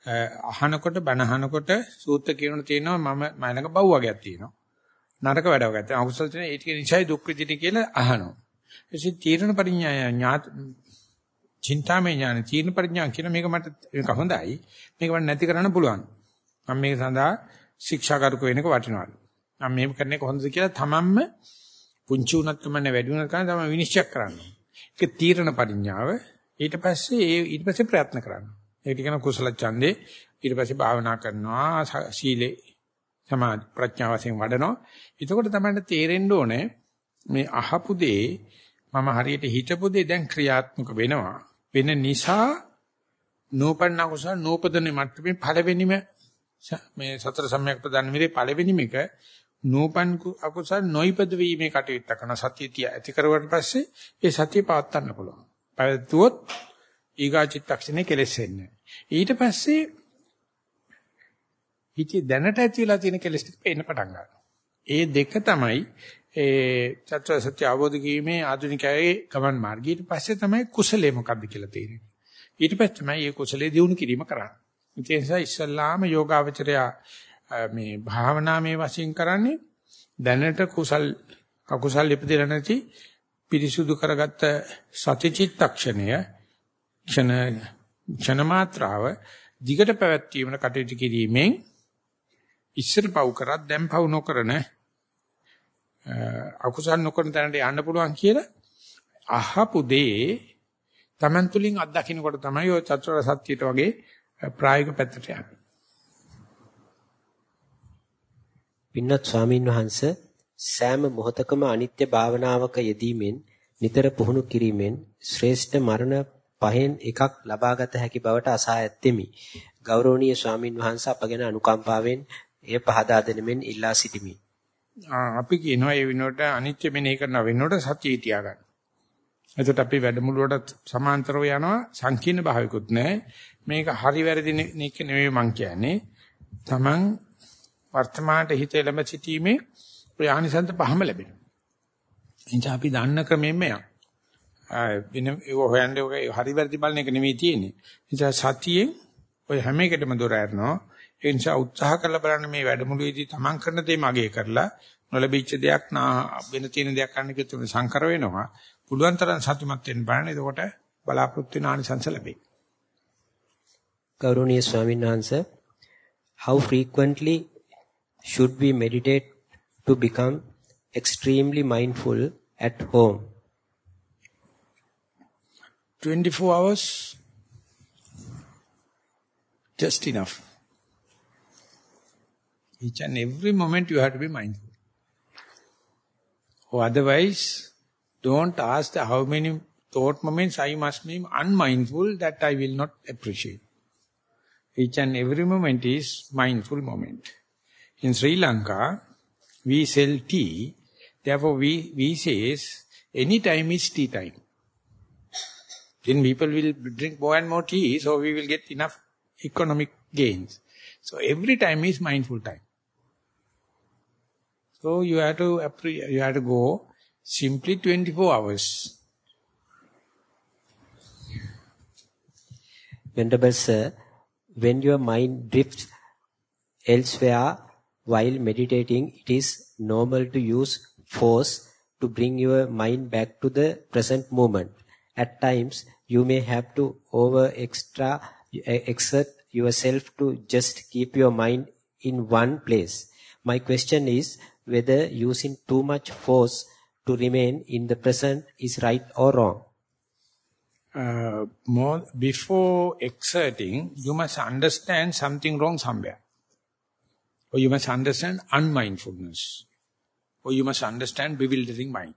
අහනකොට බණ අහනකොට සූත්‍ර කියනවා තියෙනවා මම මයිලක බව් වගේක් තියෙනවා. නරක වැඩ වගේක් තියෙනවා. අකුසල තියෙන ඒ ටික නිසායි දුක් විඳින කියලා අහනවා. එසේ තීරණ පරිඥා ඥාත චින්තාමය ඥාන චීර්ණ පරිඥා කියන මේක මට මේක හොඳයි. මේක මට නැති කරන්න පුළුවන්. මම මේක සඳහා ශික්ෂාකාරක වෙනක වටිනවා. මම මේක කරන එක හොඳද කියලා තමන්ම පුංචි උනත් කමන්නේ වැඩි උනත් කමන්නේ තමයි විනිශ්චය කරන්න. ඒක තීරණ පරිඥාව. ඊට පස්සේ ඒ ඊට පස්සේ ප්‍රයත්න කරන්න. ඒකට කියන කුසල ඡන්දේ ඊට පස්සේ භාවනා කරනවා සීලේ සමාධි ප්‍රඥා වශයෙන් වඩනවා. එතකොට තමයි තේරෙන්න ඕනේ මේ අහපු දේ මම හරියට හිතපු දේ දැන් ක්‍රියාත්මක වෙනවා. වෙන නිසා නෝපන්න කුසල නෝපදනේ මට්ටමේ පළවෙනිම මේ සතර සම්‍යක් ප්‍රදාන මිරේ පළවෙනිම එක නෝපන් අකුසල නොයිපද වීමේ කටයුත්ත කරන සතිය තිය ඇති කරුවට පස්සේ ඒ සතිය පවත්වන්න පුළුවන්. පැවතුවොත් ඊගා චිත්තක්ෂණේ කෙලෙස් වෙන්නේ. ඊට පස්සේ හිතේ දැනට ඇතිලා තියෙන කෙලෙස් ටික පේන්න පටන් ගන්නවා. ඒ දෙක තමයි ඒ චතුරාර්ය සත්‍ය අවබෝධ කිරීමේ ආධුනිකයේ ගමන් මාර්ගය. ඊට පස්සේ තමයි කුසලයේ මොකද්ද කියලා තේරෙන්නේ. ඊට පස්සේ තමයි මේ කුසලයේ දියුණු කිරීම කරන්නේ. ඒ නිසා ඉස්සල්ලාම යෝගාවචරය මේ භාවනාමය වශයෙන් කරන්නේ දැනට කුසල් අකුසල් ඉපදෙලා නැති පිරිසුදු කරගත්ත සතිචිත්තක්ෂණය ක්ෂණ ක්ෂණ මාත්‍රාව දිගට පැවැත්වීමන කටයුතු කිරීමෙන් ඉස්සර පව් කරත් දැන් පව් නොකරන අකුසල් නොකරන තැනට යන්න පුළුවන් කියලා අහපු දේ Taman තුලින් අත්දකින්නකොට තමයි ඔය චතුරාර්ය සත්‍යයට වගේ ප්‍රායෝගික පැත්තට යන්නේ. පින්වත් ස්වාමින් වහන්සේ සෑම මොහොතකම අනිත්‍ය භාවනාවක යෙදීමෙන් නිතර පුහුණු කිරීමෙන් ශ්‍රේෂ්ඨ මරණ පහෙන් එකක් ලබාගත හැකි බවට අසා ඇත්තෙමි. ගෞරවනීය ස්වාමින් වහන්සේ අපගෙන අනුකම්පාවෙන් එය පහදා දෙනෙමින් ඉල්ලා සිටිමි. අපි කියනවා ඒ වෙනුවට අනිත්‍ය මෙනෙහි කරන වෙනුවට සතිය තියාගන්න. එතකොට අපි වැඩමුළුවට සමාන්තරව යනවා සංකීර්ණ භාවිකුත් නැහැ. මේක හරි වැරදි නෙක නෙවෙයි මං කියන්නේ. Taman වර්තමානට හිත එළඹ සිටීමේ ප්‍රයානිසන්ත පහම ලැබෙනවා. එනිසා අපි දන්න ක්‍රමෙන්න යන්න. වෙන ඒක හොයන්නේ ඔය හරි වැරදි බලන එක නෙමෙයි තියෙන්නේ. නිසා සතියෙන් ඔය හැම එකටම දොර අරනවා. ඒ නිසා උත්සාහ කරලා බලන්න මේ වැඩමුළුවේදී තමන් කරන දේ මගේ කරලා නොලැබිච්ච දෙයක් නා වෙන තියෙන දෙයක් කරන්න කිව්වොත් සංකර වෙනවා. පුළුවන් තරම් සතුටුමත් වෙන්න බලන්න. එතකොට බලාපොරොත්තු වෙන ආනිසංස ලැබෙයි. ගෞරවනීය ස්වාමීන් වහන්සේ how frequently should we meditate to become extremely mindful at home 24 hours? Just enough. Each and every moment you have to be mindful. Or otherwise don't ask how many thought moments I must be unmindful that I will not appreciate. Each and every moment is mindful moment. In Sri Lanka, we sell tea, therefore we, we says, any time is tea time. Then people will drink more and more tea, so we will get enough economic gains. So every time is mindful time. So you have to you have to go simply 24 hours. Venerable Sir, when your mind drifts elsewhere while meditating, it is normal to use force to bring your mind back to the present moment. At times, you may have to over extra exert yourself to just keep your mind in one place. My question is whether using too much force to remain in the present is right or wrong. Uh, more before exerting, you must understand something wrong somewhere. Or you must understand unmindfulness. Or you must understand bewildering mind.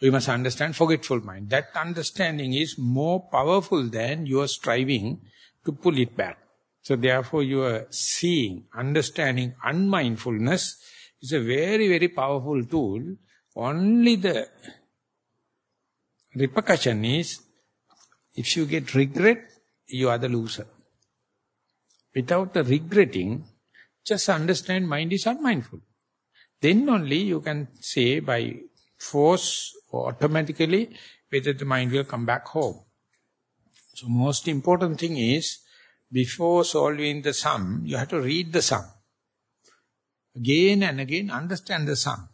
You must understand forgetful mind. That understanding is more powerful than your striving to pull it back. So therefore your seeing, understanding unmindfulness is a very, very powerful tool. Only the repercussion is if you get regret, you are the loser. Without the regretting, just understand mind is unmindful. Then only you can say by force or automatically whether the mind will come back home. So most important thing is, before solving the sum, you have to read the sum. Again and again understand the sum.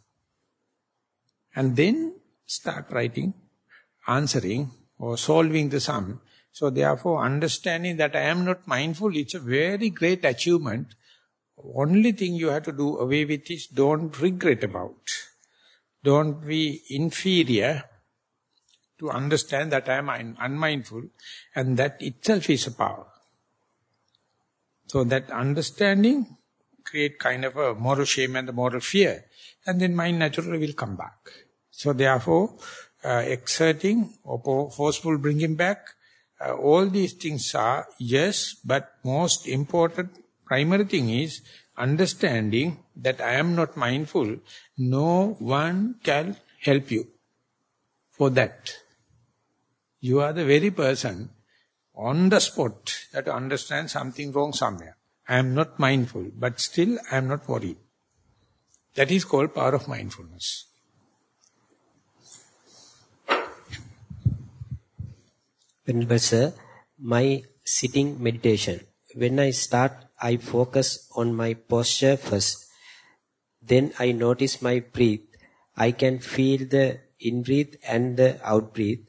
And then start writing, answering, or solving the sum. So therefore, understanding that I am not mindful, it's a very great achievement. Only thing you have to do away with is don't regret about. Don't be inferior to understand that I am unmindful and that itself is a power. So that understanding create kind of a moral shame and the moral fear and then mind naturally will come back. So therefore, uh, exerting or forceful bringing back, uh, all these things are yes, but most important primary thing is understanding that I am not mindful. No one can help you for that. You are the very person on the spot that understands something wrong somewhere. I am not mindful, but still I am not worried. That is called power of mindfulness. Venerable Sir, my sitting meditation. When I start, I focus on my posture first. Then I notice my breath. I can feel the in-breath and the out-breath.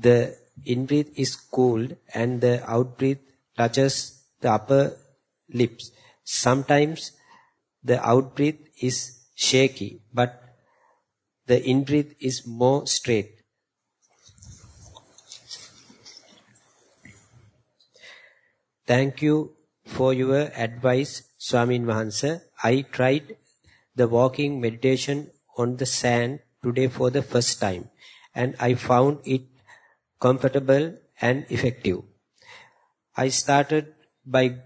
The in-breath is cooled and the out-breath touches the upper lips. Sometimes the out-breath is shaky, but the in-breath is more straight. Thank you for your advice, Swamin Vahansa. I tried the walking meditation on the sand today for the first time. and I found it comfortable and effective. I started by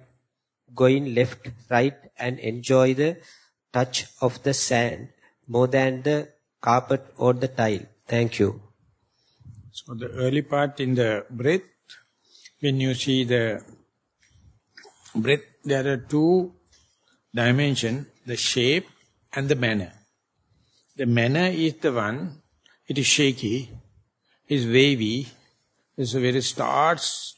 going left, right and enjoy the touch of the sand more than the carpet or the tile. Thank you. So the early part in the breath, when you see the breath, there are two dimensions, the shape and the manner. The manner is the one, it is shaky, is wavy, it's a very starts,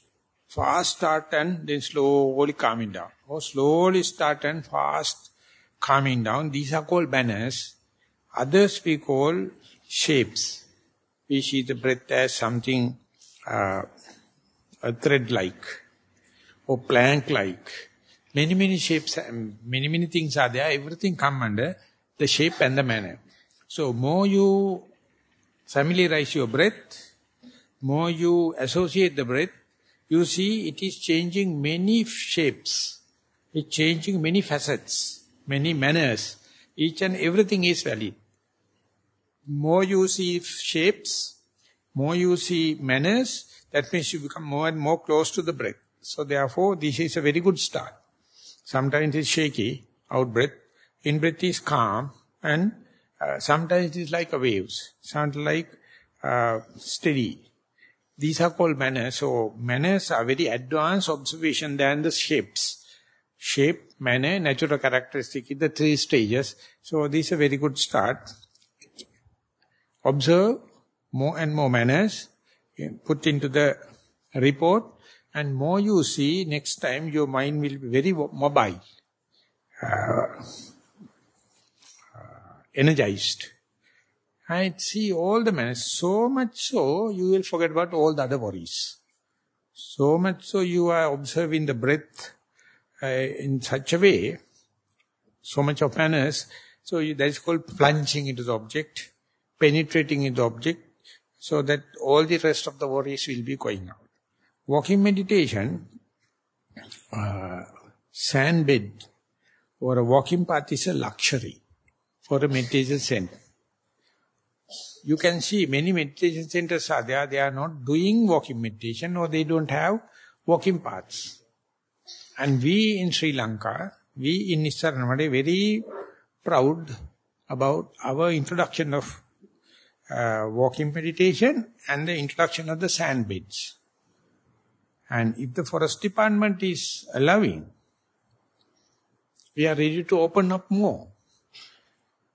fast start and then slowly calming down. Or slowly start and fast calming down. These are called manners. Others we call shapes. We see the breath as something uh, a thread-like or plank-like. Many, many shapes, many, many things are there. Everything come under the shape and the manner. So more you familiarize your breath, more you associate the breath, you see it is changing many shapes. It's changing many facets, many manners. Each and everything is valid. More you see shapes, more you see manners, that means you become more and more close to the breath. So therefore, this is a very good start. Sometimes it's shaky, out breath. In breath is calm, and uh, sometimes it is like a waves, sound like uh, steady. These are called manners. So manners are very advanced observation than the shapes. Shape, manner, natural characteristic in the three stages. So this is a very good start. Observe more and more manners, put into the report, and more you see, next time your mind will be very mobile, uh, uh, energized. I see all the manners, so much so, you will forget about all the other worries. So much so you are observing the breath uh, in such a way, so much of manners, so you, that is called plunging into the object, penetrating into the object, so that all the rest of the worries will be going out. Walking meditation, uh, sand bed or a walking path is a luxury for a meditation center. You can see many meditation centers are there, they are not doing walking meditation or they don't have walking paths. And we in Sri Lanka, we in Nissaranamade very proud about our introduction of uh, walking meditation and the introduction of the sand beds. And if the forest department is allowing, we are ready to open up more.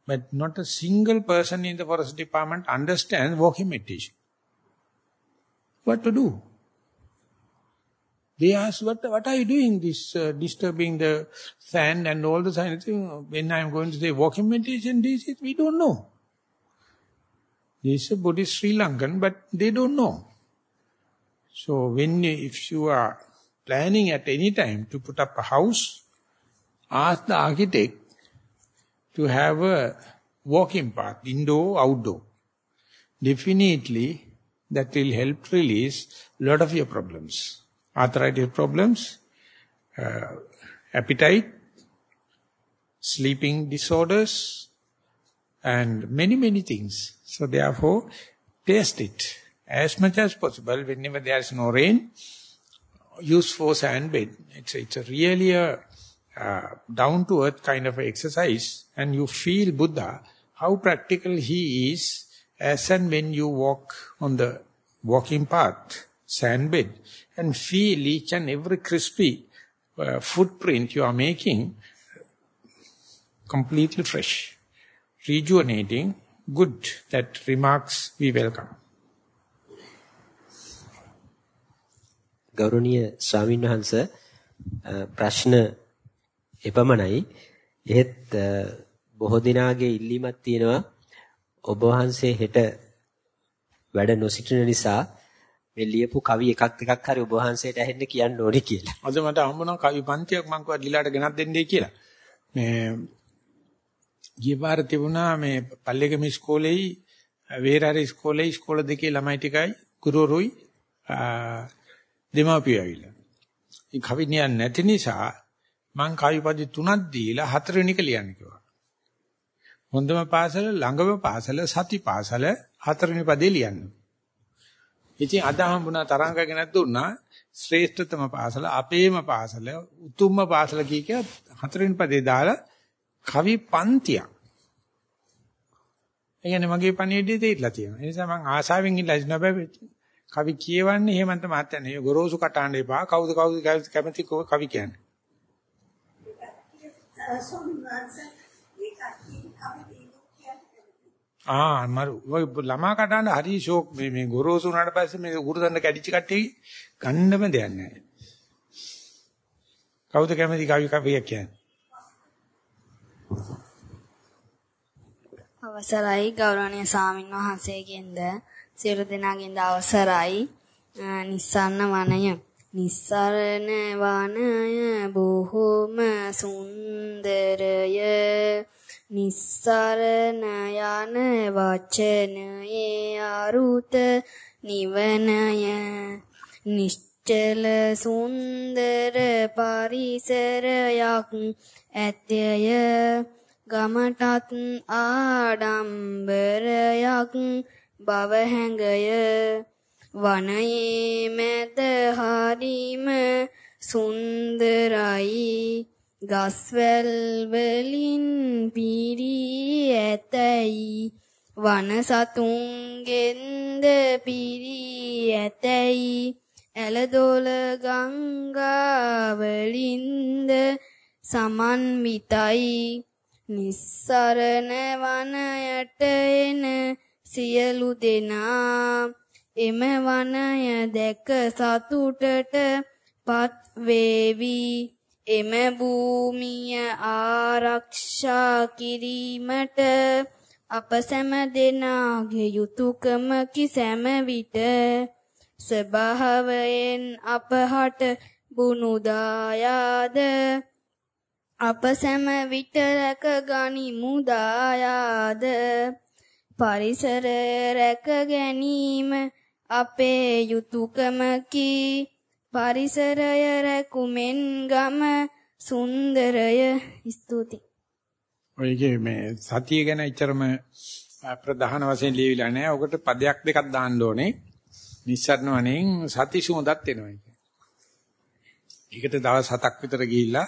But not a single person in the forest department understands walking meditation. What to do? They ask, what, what are you doing, this uh, disturbing the sand and all the signs? When I am going to say walking meditation, this is, we don't know. This is a Buddhist Sri Lankan, but they don't know. So when you, if you are planning at any time to put up a house, ask the architect to have a walking path, indoor, outdoor. Definitely, that will help release a lot of your problems. Arthritis problems, uh, appetite, sleeping disorders, and many, many things. So therefore, taste it as much as possible. Whenever there is no rain, use for sand bed. It's, it's a really a uh, down-to-earth kind of exercise. And you feel Buddha, how practical he is as and when you walk on the walking path, sand bed, and feel each and every crispy uh, footprint you are making completely fresh, rejuvenating, good. That remarks we welcome. ගෞරවනීය ස්වාමින් වහන්ස ප්‍රශ්න එපමණයි. එහෙත් බොහෝ දිනාගේ ඉල්ලීමක් තියෙනවා ඔබ වහන්සේ හෙට වැඩ නොසිටින නිසා මේ ලියපු කවි එකක් දෙකක් හරි ඔබ වහන්සේට ඇහෙන්න කියන්න ඕනේ කියලා. අද මට හම්බුණා කවි පන්තියක් මං කිව්වා ඩිලාට ගෙනත් දෙන්නයි කියලා. මේ ගියපාර තිබුණා මේ පල්ලේගම ඉස්කෝලේයි වේරාර ඉස්කෝලේ ඉස්කෝල දෙකේ ළමයි ටිකයි ගුරුවරුයි දෙමාපියෝ ඇවිල්ලා. ඒ කවි නියන් නැති නිසා මං කවිපද තුනක් දීලා හතරවෙනි එක ලියන්න කිව්වා. හොඳම පාසල ළඟම පාසල සති පාසල හතරවෙනි පදේ ලියන්න. ඉතින් අද හම්බුණා තරංගගෙන දුන්නා ශ්‍රේෂ්ඨතම පාසල අපේම පාසල උතුම්ම පාසල කී කිය හතරවෙනි පදේ දාලා කවි පන්තියක්. ඒ කියන්නේ මගේ පණිවිඩය දෙයිලා තියෙනවා. ඒ නිසා මම ආසාවෙන් ඉල්ලා ඉන්න බෑ කවි කියවන්නේ හේමන්ත මහත්තයා නේ ගොරෝසු කටහඬ එපා කවුද කවුද කැමති කවි කියන්නේ. ආ මරු ළමා කටහඬ හරි ෂෝක් මේ මේ ගොරෝසු උනාට පස්සේ මේ උගුරුදන්න කැඩිච්ච කට්ටිය ගන්නම දෙයක් නැහැ. කවුද කැමති කවි කවියක් කියන්නේ? අවසරයි ගෞරවනීය සාමින් වහන්සේගෙන්ද සියලු දෙනාගෙන්ද අවසරයි. නිස්සන්න වනය. නිස්සරණ වනය බොහෝම සුන්දරය. නිස්සරණ යන වචනයේ අරුත නිවනය. නිශ්චල සුන්දර පරිසරයක් ඇතය. ගමටත් ආඩම්බරයක් බව හැඟය. වනයේ මැද හරිම සුන්දරයි. ගස්වැල් වලින් පිරී ඇතැයි. වන සතුන්ගෙන්ද පිරී ඇතැයි. ඇලදොල ගංගාවලින්ද සමන්විතයි නිස්සරණ වනයට එන සියලු දෙනා එම වනය දැක සතුටට පත් වේවි. එම භූමිය ආරක්ෂා කිරීමට අප සෑම දෙනාගේ යුතුයකමකි සෑම විට ස්වභාවයෙන් අපහට බුණු දායාද? අප සෑම විට රැක ගනිමු දායාද? පරිසරය රැක ගැනීම අපේ යුතුයකමකි පරිසරය රැකුමෙන් ගම සුන්දරය ස්තුති. ඔයගේ මේ සතිය ගැන එච්චරම ප්‍රධාන වශයෙන් ලියවිලා නැහැ. ඔකට පදයක් දෙකක් දාන්න ඕනේ. නිස්සරණ වණෙන් සති සුවඳක් එනවා කියන්නේ. ඒකට දවස් 7ක් විතර ගිහිල්ලා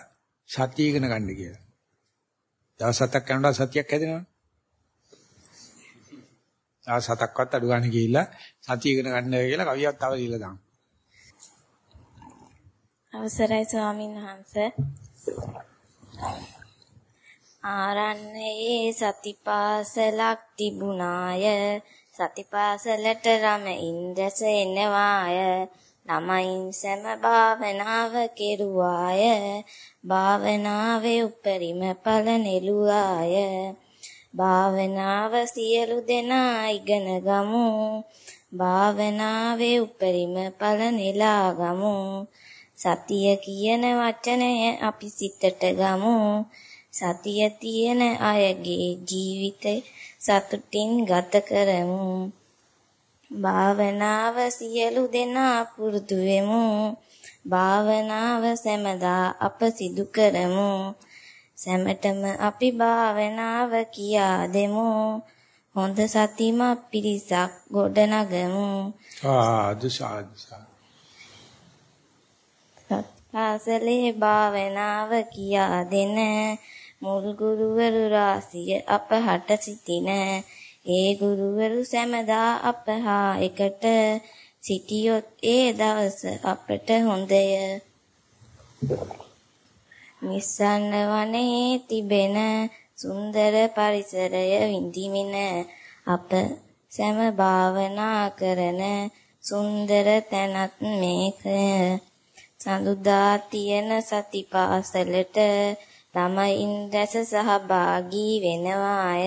සතිය ඉගෙන ගන්න කියලා. දවස් 7ක් යනකොට සතියක් හැදෙනවා. දවස් 7ක්වත් අඩු ගන්න ගිහිල්ලා සතිය ඉගෙන ගන්න කියලා කවියක් තව ලියලා දාන්න. අවසරයි ස්වාමීන් වහන්ස. ආරණ්‍යයේ සතිපාසලක් තිබුණාය. සතිපාසලට රම ඉන්දස එනවාය. ළමයින් සෑම භාවනාව කෙරුවාය. භාවනාවේ උපරිම ඵල නෙළුවාය. භාවනාව සියලු දෙනා ඉගෙන ගමු භාවනාවේ උපරිම ඵල නෙලා ගමු සතිය කියන වචනය අපි සිතට ගමු. සතිය තියෙන අයගේ ජීවිතය සතුටින් ගත කරමු. භාවනාව සියලු දෙනා පුරුදු වෙමු. භාවනාව සැමදා අප සිදු කරමු. සැමටම අපි භාවනාව කියා දෙමු. හොඳ සතිමත් පිරිසක් ගොඩනගමු. ආ දුසාදුසා පාසලේ භාවනාව කියා දෙන මුල් ගුරුවරු රාසිය අපහට සිටින ඒ ගුරුවරු සැමදා අපහා එකට සිටියොත් ඒ දවස අපට හොඳය නිස්සන්න වනයේ තිබෙන සුන්දර පරිසරය විඳිමින අප සෑම භාවනා කරන සුන්දර තැනත් මේකය සඳුදා තියෙන සතිපාසලට ළමයින් දැස සහභාගී වෙනවාය.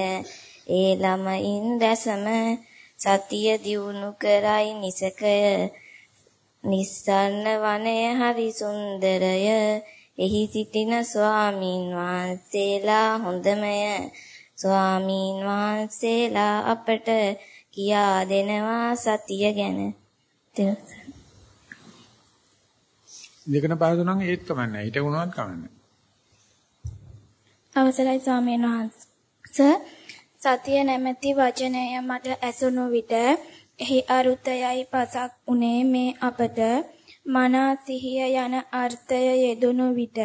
ඒ ළමයින් දැසම සතිය දියුණු කරයි නිසකය. නිස්සන්න වනය හරි සුන්දරය. එහි සිටින ස්වාමීන් වහන්සේලා හොඳමය. ස්වාමීන් වහන්සේලා අපට කියා දෙනවා සතිය ගැන. දෙකන පාසු නම් ඒත් කමන්නේ. හිට වුණාත් කමන්නේ. අවසරයි ස්වාමීන් වහන්සේ. සතිය නැමැති වචනය මට ඇසුණු විට එහි අරුතයයි පසක් උනේ මේ අපට මනා සිහිය යන අර්ථය යෙදුණු විට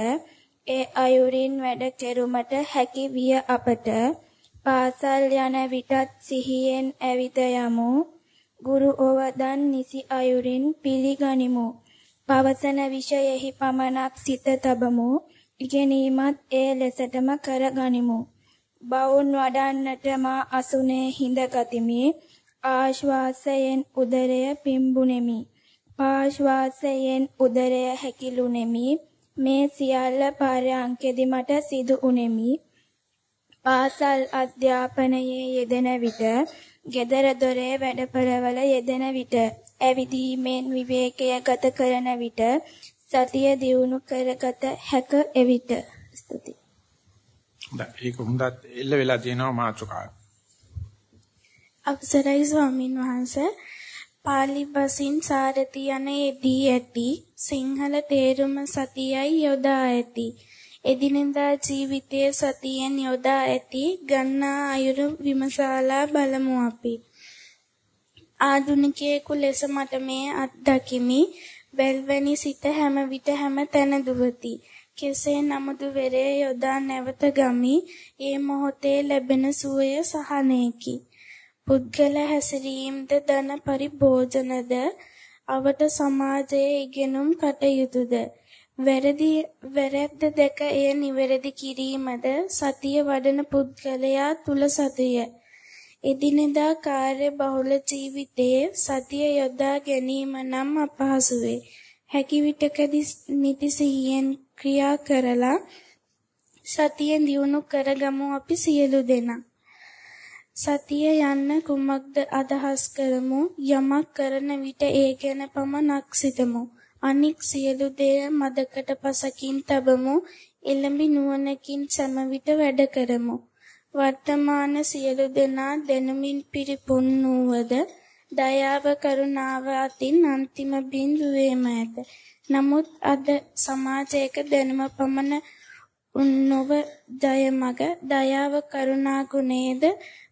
ඒ අයුරින් වැඩ කෙරුමට හැකි විය අපට පාසල් යන විටත් සිහියෙන් ඇවිද යමු. ගුරු ඕවදන් නිසි අයුරින් පිළිගනිමු. පවසන විෂයෙහි පමණක් සිත තබමු. ඉගෙනීමත් ඒ ලෙසටම කරගනිමු. බවුන් වඩන්නට මා අසුනේ හිඳ ගතිමි ආශ්වාසයෙන් උදරය පිම්බුනෙමි. පාශ්වාසයෙන් උදරය හැකිලුනෙමි මේ සියල්ල පරයන්කෙදි මට සිදු උනේමි පාසල් අධ්‍යාපනයේ යෙදෙන විට gedara dore වැඩපළවල යෙදෙන විට ඇවිදීමෙන් විවේකය ගත කරන විට සතිය දියුණු කරගත හැක එවිට. ස්තුතියි. ඒක හොඳත් එල්ල වෙලා තියෙනවා මාතෘකාව. අවසරයි ස්වාමින් වහන්සේ පාලි බසින් සාරති යන යෙදී ඇති සිංහල තේරුම සතියයි යොදා ඇති. එදිනෙදා ජීවිතයේ සතියෙන් යොදා ඇති ගන්නා අයුරු විමසාලා බලමු අපි. ආදුනිකයෙකු ලෙස මට මේ අත්දැකීමි වැල්වැනි සිත හැම විට හැම තැන දුවති. කෙසේ නමුදු වෙරේ යොදා නැවත ගමි. ඒ මොහොතේ ලැබෙන සුවය සහනයකි. පුද්ගල හැසිරීමද ධන පරිභෝජනද? අවට සමාජයේ ඉගෙනුම් කටයුතුද? වැරදි වැරැද්ද දැක එය නිවැරදි කිරීමද? සතිය වඩන පුද්ගලයා තුල සතිය. එදිනෙදා කාර්ය බහුල ජීවිතයේ සතිය යොදා ගැනීම නම් අපහසු වේ හැකි විටකදී නිති සිහියෙන් ක්‍රියා කරලා සතියෙන් දියුණු කරගමු අපි සියලු දෙනා. සතිය යන්න කුමක්ද අදහස් කරමු යමක් කරන විට ඒ ගැන පමණක් සිතමු. අනික් සියලු දේ මදකට පසකින් තබමු. එළඹි නුවණකින් සම විට වැඩ කරමු. වර්තමාන සියලු දෙනා දැනුමින් පිරිපුන් වූවද දයාව කරුණාව අතින් අන්තිම බිඳුවේම ඇත. නමුත් අද සමාජයක දැනුම පමණ උන්නව ජයමග දයාව කරුණා ගුණේද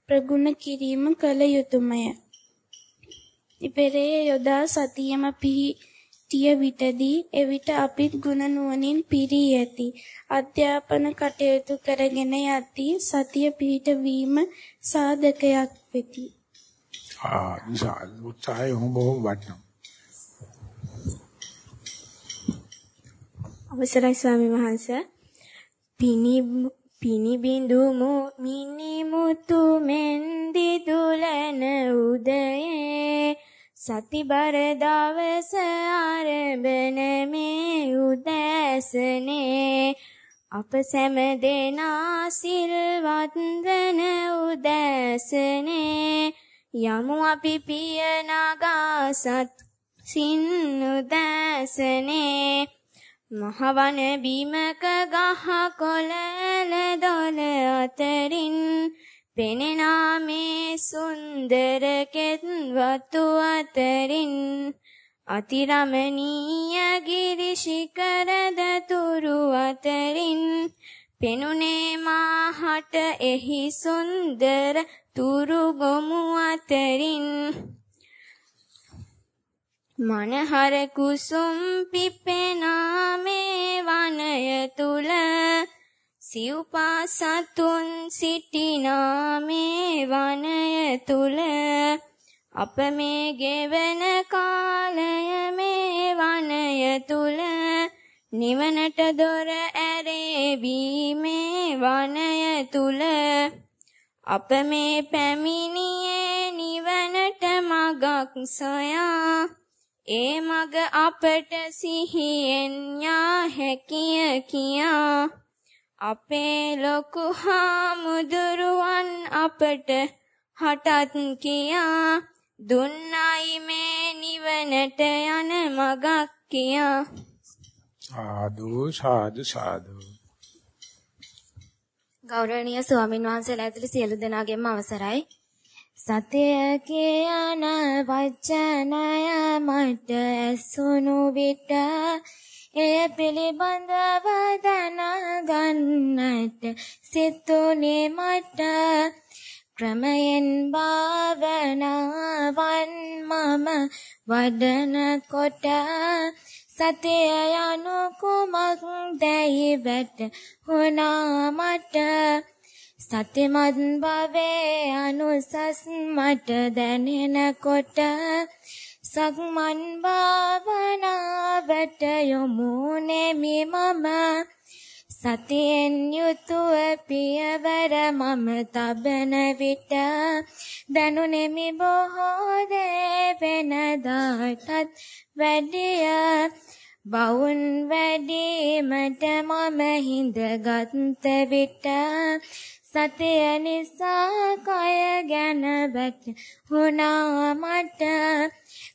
ප්‍රගුණ කිරීම කළ යුතුයමය. ඉපෙරේ යොදා සතියම පිහිටිය විටදී එවිට අපිත් ගුණ නුවණින් පිරී ඇති. අධ්‍යාපන කටයුතු කරගෙන යති සතිය පිහිට වීම සාධකයක් වෙති. ආ විශාල උත්සාහය බොහොම වටිනවා. අවසරයි ස්වාමි වහන්සේ. පිනි පිනි බිඳුමු මිනි මුතු මෙන්දි දුලන උදයේ. සතිබර දවස ආරම්භන මේ උදෑසනේ. අප සෑම දෙනා සිල්වත් වන උදෑසනේ. යමු අපි පිය නගා සත් සින් උදෑසනේ. මහවන බීමක ගහ කොළල දොල අතරින් පෙනෙනා මේ සුන්දර කෙත් වතු අතරින් අතිරමණීය ගිරි ශිඛරද තුරු අතරින් පෙනුනේ මාහට එහි සුන්දර තුරු ගොමු අතරින් මනහර කුසුම් පිපෙනා මේ වනය තුල සිව්පාසතුන් සිටිනා මේ වනය තුල අප මේ ගෙවන කාලය මේ වනය තුල නිවනට දොර ඇරේවි මේ වනය තුල අප මේ පැමිණියේ නිවනට මගක් සොයා ඒ මග අපට සිහියෙන් යා හැකිය කියා. අපේ ලොකු හාමුදුරුවන් අපට හටත් කියා. දුන්නයි මේ නිවනට යන මගක් කියා. සාදු සාදු සාදු. ගෞරවනීය ස්වාමින් වහන්සේලා ඇතුළු සියලු දෙනාගේම අවසරයි සතය කියන වචනය මට ඇසුණු විට එය පිළිබඳව දැනගන්නට සිතුනේ මට. ක්‍රමයෙන් භාවනාවන් මම වඩන කොට සතිය යනු කුමක් දැයි වැටහුණා මට. සතිමත් භවේ අනුසස් මට දැනෙනකොට සක්මන් භාවනාවට යොමු නෙමි මම. සතියෙන් යුතුව පියවර මම තබන විට දනුනෙමි බොහෝ දේ වෙනදාටත් වැඩිය. බවුන් වැඩිමට මම හිඳගත් විට සතිය නිසා කය ගැන වැටහුණා මට.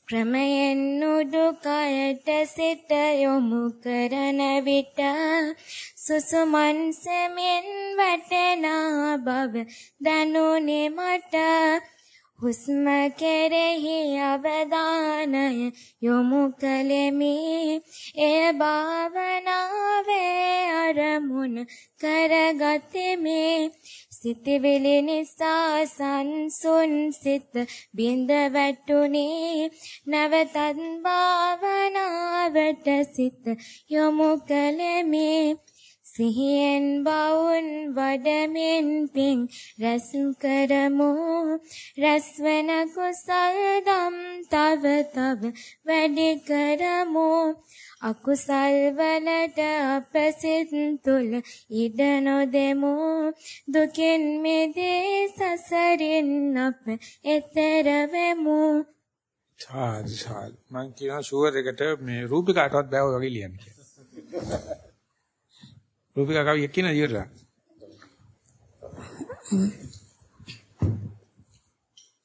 ක්‍රමයෙන් උඩුකයට සිත යොමු කරන විට සුසුමන් සෙමින් වැටෙන බව දැනුනේ මට. හුස්ම කෙරෙහි අවධානය යොමු කළෙමි. එය භාවනාවේ අරමුණ කරගතිමි. සිතවිලි නිසා සංසුන් සිත බිඳ වැටුනේ. නැවතත් භාවනාවට සිත යොමු කළෙමි. සිහියෙන් බවුන් වඩමින් පින් රැස් කරමු. රැස්වන කුසල් දම් තව තව වැඩි කරමු. අකුසල් වලට අප සිත් තුල ඉඩ නොදෙමු. දුකින් මිදී සසරින් අප එතර වෙමු. සාදු සාදු. මං කියන ෂුවර් එකට මේ රූපිකාටවත් බෑ ඔය වගේ ලියන්න කියලා. රූපිකා කවිය කියන ඉවරලා.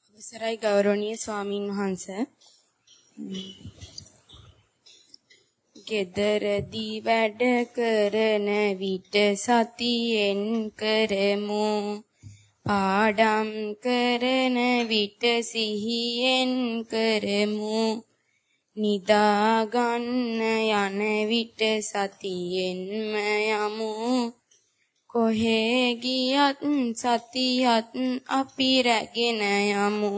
අවසරයි ගෞරවනීය ස්වාමින් වහන්සේ. ගෙදරදී වැඩ කරන විට සතියෙන් කරමු. පාඩම් කරන විට සිහියෙන් කරමු. නිදා ගන්න යන විට සතියෙන්ම යමු කොහේ ගියත් සතියත් අපි රැගෙන යමු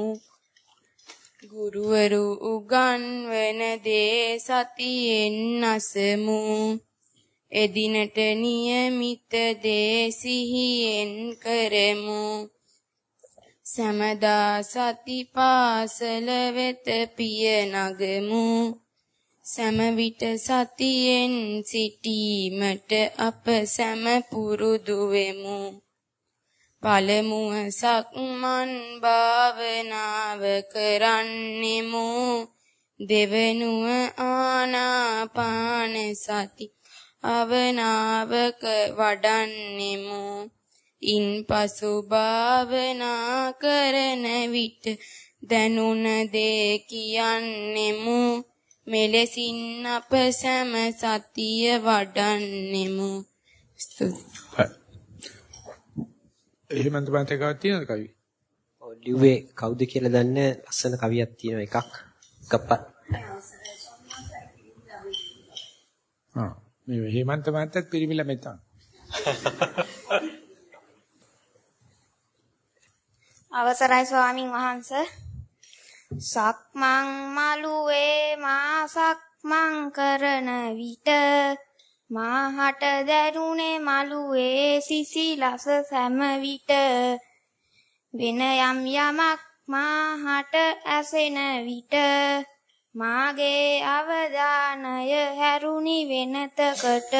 ගුරුවරු උගන්වන දේ සතියෙන් අසමු එදිනට નિયમિત දේ සිහියෙන් කරමු සමදා සති පාසල වෙත පිය නගමු. සම විට සතියෙන් සිටීමට අප සම පුරුදු වෙමු. පළමුව සක්මන් භාවනාව කරන්නෙමු. දෙවනුව ආනාපාන සති අවනාවක වඩන්නෙමු. ඉන්පසු භාවනා කරන විට දැනුණ දේ කියන්නෙමු මෙලෙසින් අප සෑම සතිය වඩන්නෙමු එහෙමන්ත පන්තකවක් තියෙනවද කවි? ඔව් ලිව්වේ කවුද කියලා දන්න ලස්සන කවියක් තියෙනවා එකක්. එකප්ප. ආ මේ හේමන්ත මහත්තයත් පිරිමිලා මෙතන. (laughs) අවසරයි ස්වාමින් වහන්ස. සක්මන් මළුවේ මා සක්මන් කරන විට මාහට දැරුණේ මළුවේ සිසිලස සෑම විට. වෙන යම් යමක් මාහට ඇසෙන විට මාගේ අවධානය හැරුණි වෙනතකට.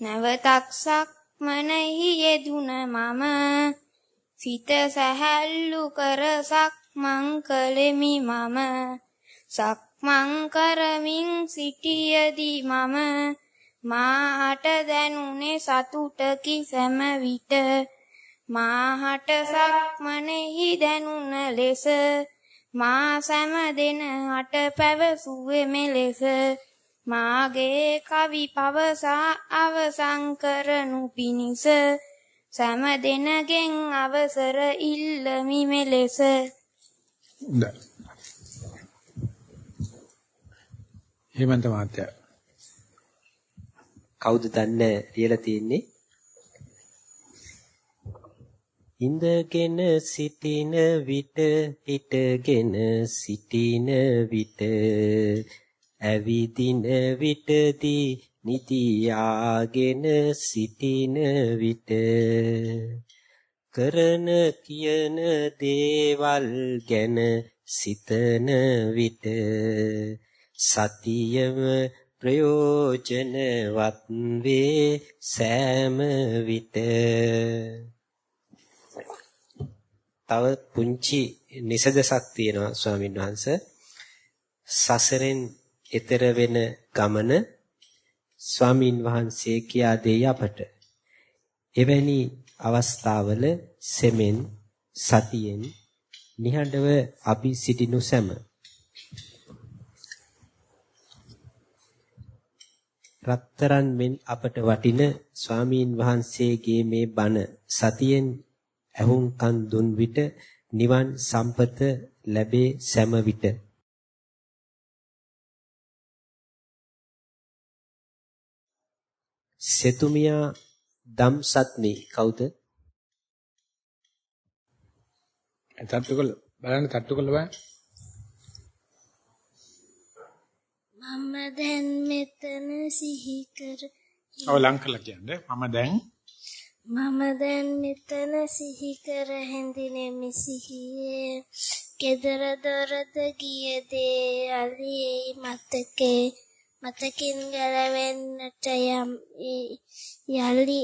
නැවතක් සක්මනෙහි යෙදුන මම සිත සැහැල්ලු කර සක්මන් කළෙමි මම. සක්මන් කරමින් සිටියදී මම මාහට දැනුනේ සතුටකි සෑම විට. මාහට සක්මනෙහි දැනුන ලෙස මා සෑම දෙනහට පැවසුවේ මෙලෙස මාගේ කවි පවසා අවසන් කරනු පිණිස සෑම දෙනගෙන් අවසර ඉල්ලමි මෙලෙස. හේමන්ත මහත්තයා. කවුද දන්නේ ලියලා තියෙන්නේ? ඉඳගෙන සිටින විට හිටගෙන සිටින විට ඇවිදින විටදී නිදියාගෙන සිටින විට කරන කියන දේවල් ගැන සිතන විට සතියම ප්‍රයෝජනවත් වේ සෑම විට. තව පුංචි නිසදසක් තියෙනවා ස්වාමීන් වහන්සේ සසරෙන් එතර වෙන ගමන ස්වාමින් වහන්සේ කියා දෙයි අපට. එවැනි අවස්ථාවල සෙමෙන් සතියෙන් නිහඬව අපි සිටිනු සැම රත්තරන් මෙන් අපට වටින ස්වාමීන් වහන්සේගේ මේ බණ සතියෙන් ඇහුම්කන් දුන් විට නිවන් සම්පත ලැබේ සෑම විට සෙතුමියා ධම්සත්නි කවුද? කළ බලන්න කළ බලන්න. මම දැන් මෙතන සිහි කර ඔව් ලං කළා කියන්නේ මම දැන් මම දැන් මෙතන සිහි කර හැඳිනෙමි සිහියේ කෙදර දොරද ගිය දේ අලියේ මතකේ මතකින් ගැලවෙන්නට යම් යලි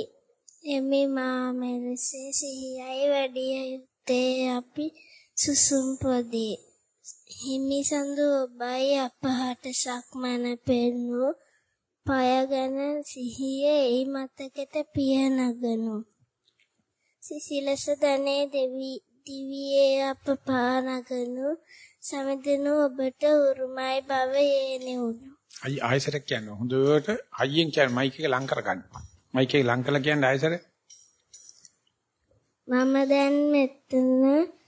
එමි මා මෙලෙසේ සිහියයි වැඩිය යුත්තේ අපි සුසුම් පොදී. හිමි සඳු ඔබයි අපහට සක්මන පෙන්නු පයගෙන සිහියේ එයි මතකෙත පිය නගනු සිසිලස දනේ දෙවි දිවියේ අප පානගනු සමදෙනු ඔබට උරුමයි බව ඒනෙවුණු අයි ආයසරක් කියන්නේ හොඳට අයියෙන් කියන්නේ මයික් එක ලං කරගන්න. මයික් එක ලං කළා කියන්නේ ආයසර. මම දැන් මෙතන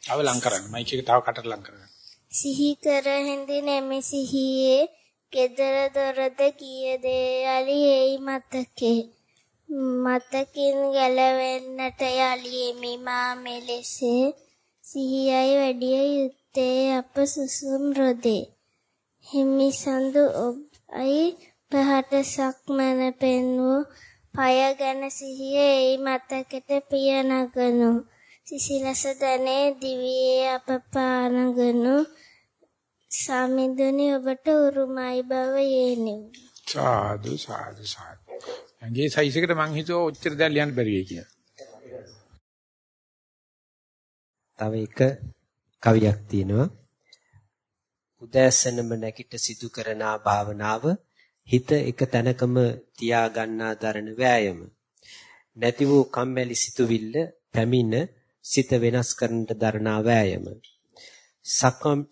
තව ලං කරන්න. මයික් එක තව කටට ලං කරගන්න. සිහි කර හින්දිනෙමි සිහියේ ගෙදර දොරද කීය දේ යලි එයි මතකේ මතකින් ගැලවෙන්නට යලි එමි මා මෙලෙසේ සිහියයි වැඩිය යුත්තේ අප සුසුම් රොදේ හිමි සඳු ඔබ අයි පහට සක්මන පෙන්වූ পায় ගැන සිහියේ එයි මතකෙට පිය නගනු. සිසිලස දනේ දිවියේ අප පානගනු. සමිඳුනි ඔබට උරුමයි බව යේනෙ. සාදු සාදු සාදු. ඇඟේ සයිස් එකට මං හිතුවා ඔච්චර දැන් ලියන්න බැරි වෙයි කියලා. තව එක කවියක් තියෙනවා උදෑසනම නැගිට සිදු කරන භාවනාව හිත එක තැනකම තියා ගන්නා දරන වෑයම නැති වූ කම්මැලි සිතුවිල්ල පැමිණ සිත වෙනස් කරන්නට දරනා වෑයම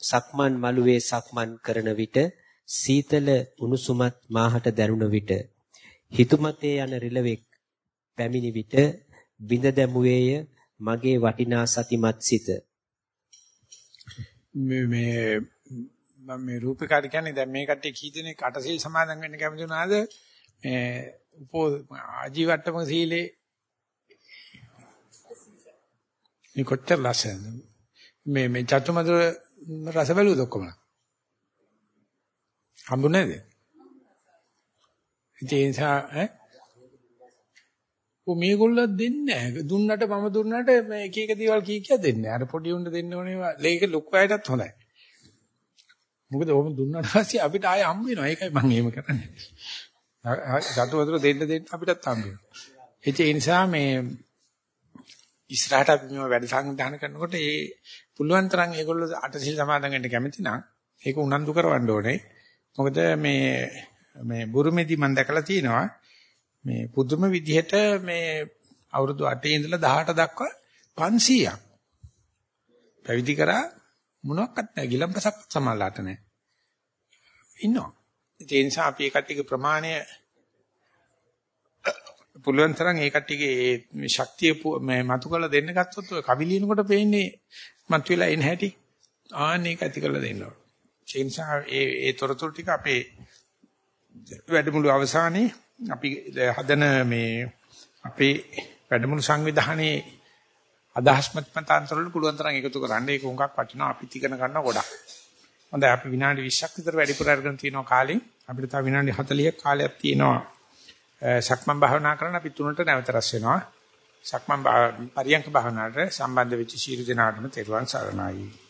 සක්මන් මළුවේ සක්මන් කරන විට සීතල උණුසුමත් මාහට දැනුන විට හිතුමතේ යන රිලෙවෙක් පැමිණි විට බිඳ දැමුවේය මගේ වටිනා සතිමත් සිත. මේ මම මේ රූපකාර කියන්නේ දැන් මේ කට්ටිය කී දෙනෙක් අටසිල් සමාදන් වෙන්න කැමති වුණාද? මේ උපෝ ආජීවට්ටම සීලේ මේ කොච්චර ලස්සනද? මේ මේ චතුමදුර රස බැලුවද ඔක්කොම? හම්බුනේ නේද ඒ නිසා ඈ? ඔ මේගොල්ලෝ දෙන්නේ නැහැ. දුන්නට මම දුන්නට මේ එක එක දේවල් කී කිය දෙන්නේ අර පොඩි උණ්ඩ දෙන්න ඕනේ. ඒක ලොකු අයටත් හොඳයි. මොකද ඕම දුන්නාට පස්සේ අපිට ආයෙ හම්බ වෙනවා. ඒකයි මම එහෙම කරන්නේ. සතු වතුර දෙන්න දෙන්න අපිටත් හම්බ වෙනවා. ඒ නිසා මේ ඉස්සරහට අපි මේ වැඩ සංවිධානය කරනකොට ඒ පුළුවන් තරම් ඒගොල්ලෝ අටසිල් සමාදන් වෙන්න කැමති නම් ඒක උනන්දු කරවන්න ඕනේ. මොකද මේ මේ බුරුමේදී මම දැකලා තියෙනවා මේ පුදුම විදිහට මේ අවුරුදු 8 ඉඳලා 18 දක්වා 500ක් පැවිදි කරා මොනවත් නැහැ ගිලම්පසක් සමාලාට නැහැ. ඉන්නවා. ඒ නිසා අපි ඒ කට්ටියගේ ප්‍රමාණය පුළුවන් තරම් ඒ කට්ටියගේ මේ ශක්තිය මේ මතු කරලා දෙන්න ගත්තොත් ඔය කවි ලියනකොට පේන්නේ මතුවලා එන හැටි. ආන්න ඒක ඇති කරලා දෙන්න ඕන. ඒ නිසා ඒ ඒ තොරතුරු ටික අපේ වැඩමුළු අවසානයේ අපි හදන මේ අපේ වැඩමුළු සංවිධානයේ අදහස්මත් මතාන්තර වල පුළුවන් තරම් එකතු කරන්න ඒක උඟක් වටිනවා අපිත් ඉගෙන ගන්න ගොඩක්. හොඳයි අපි විනාඩි 20ක් විතර වැඩිපුර අරගෙන තියෙනවා කාලේ. අපිට තව විනාඩි 40ක් කාලයක් තියෙනවා. සක්මන් භාවනා කරන්න අපි තුනට නැවත රැස් වෙනවා. සක්මන් පරියන්ක භාවනාවට සම්බන්ධ වෙච්ච ශීල දිනාටම තෙරුවන් සරණයි.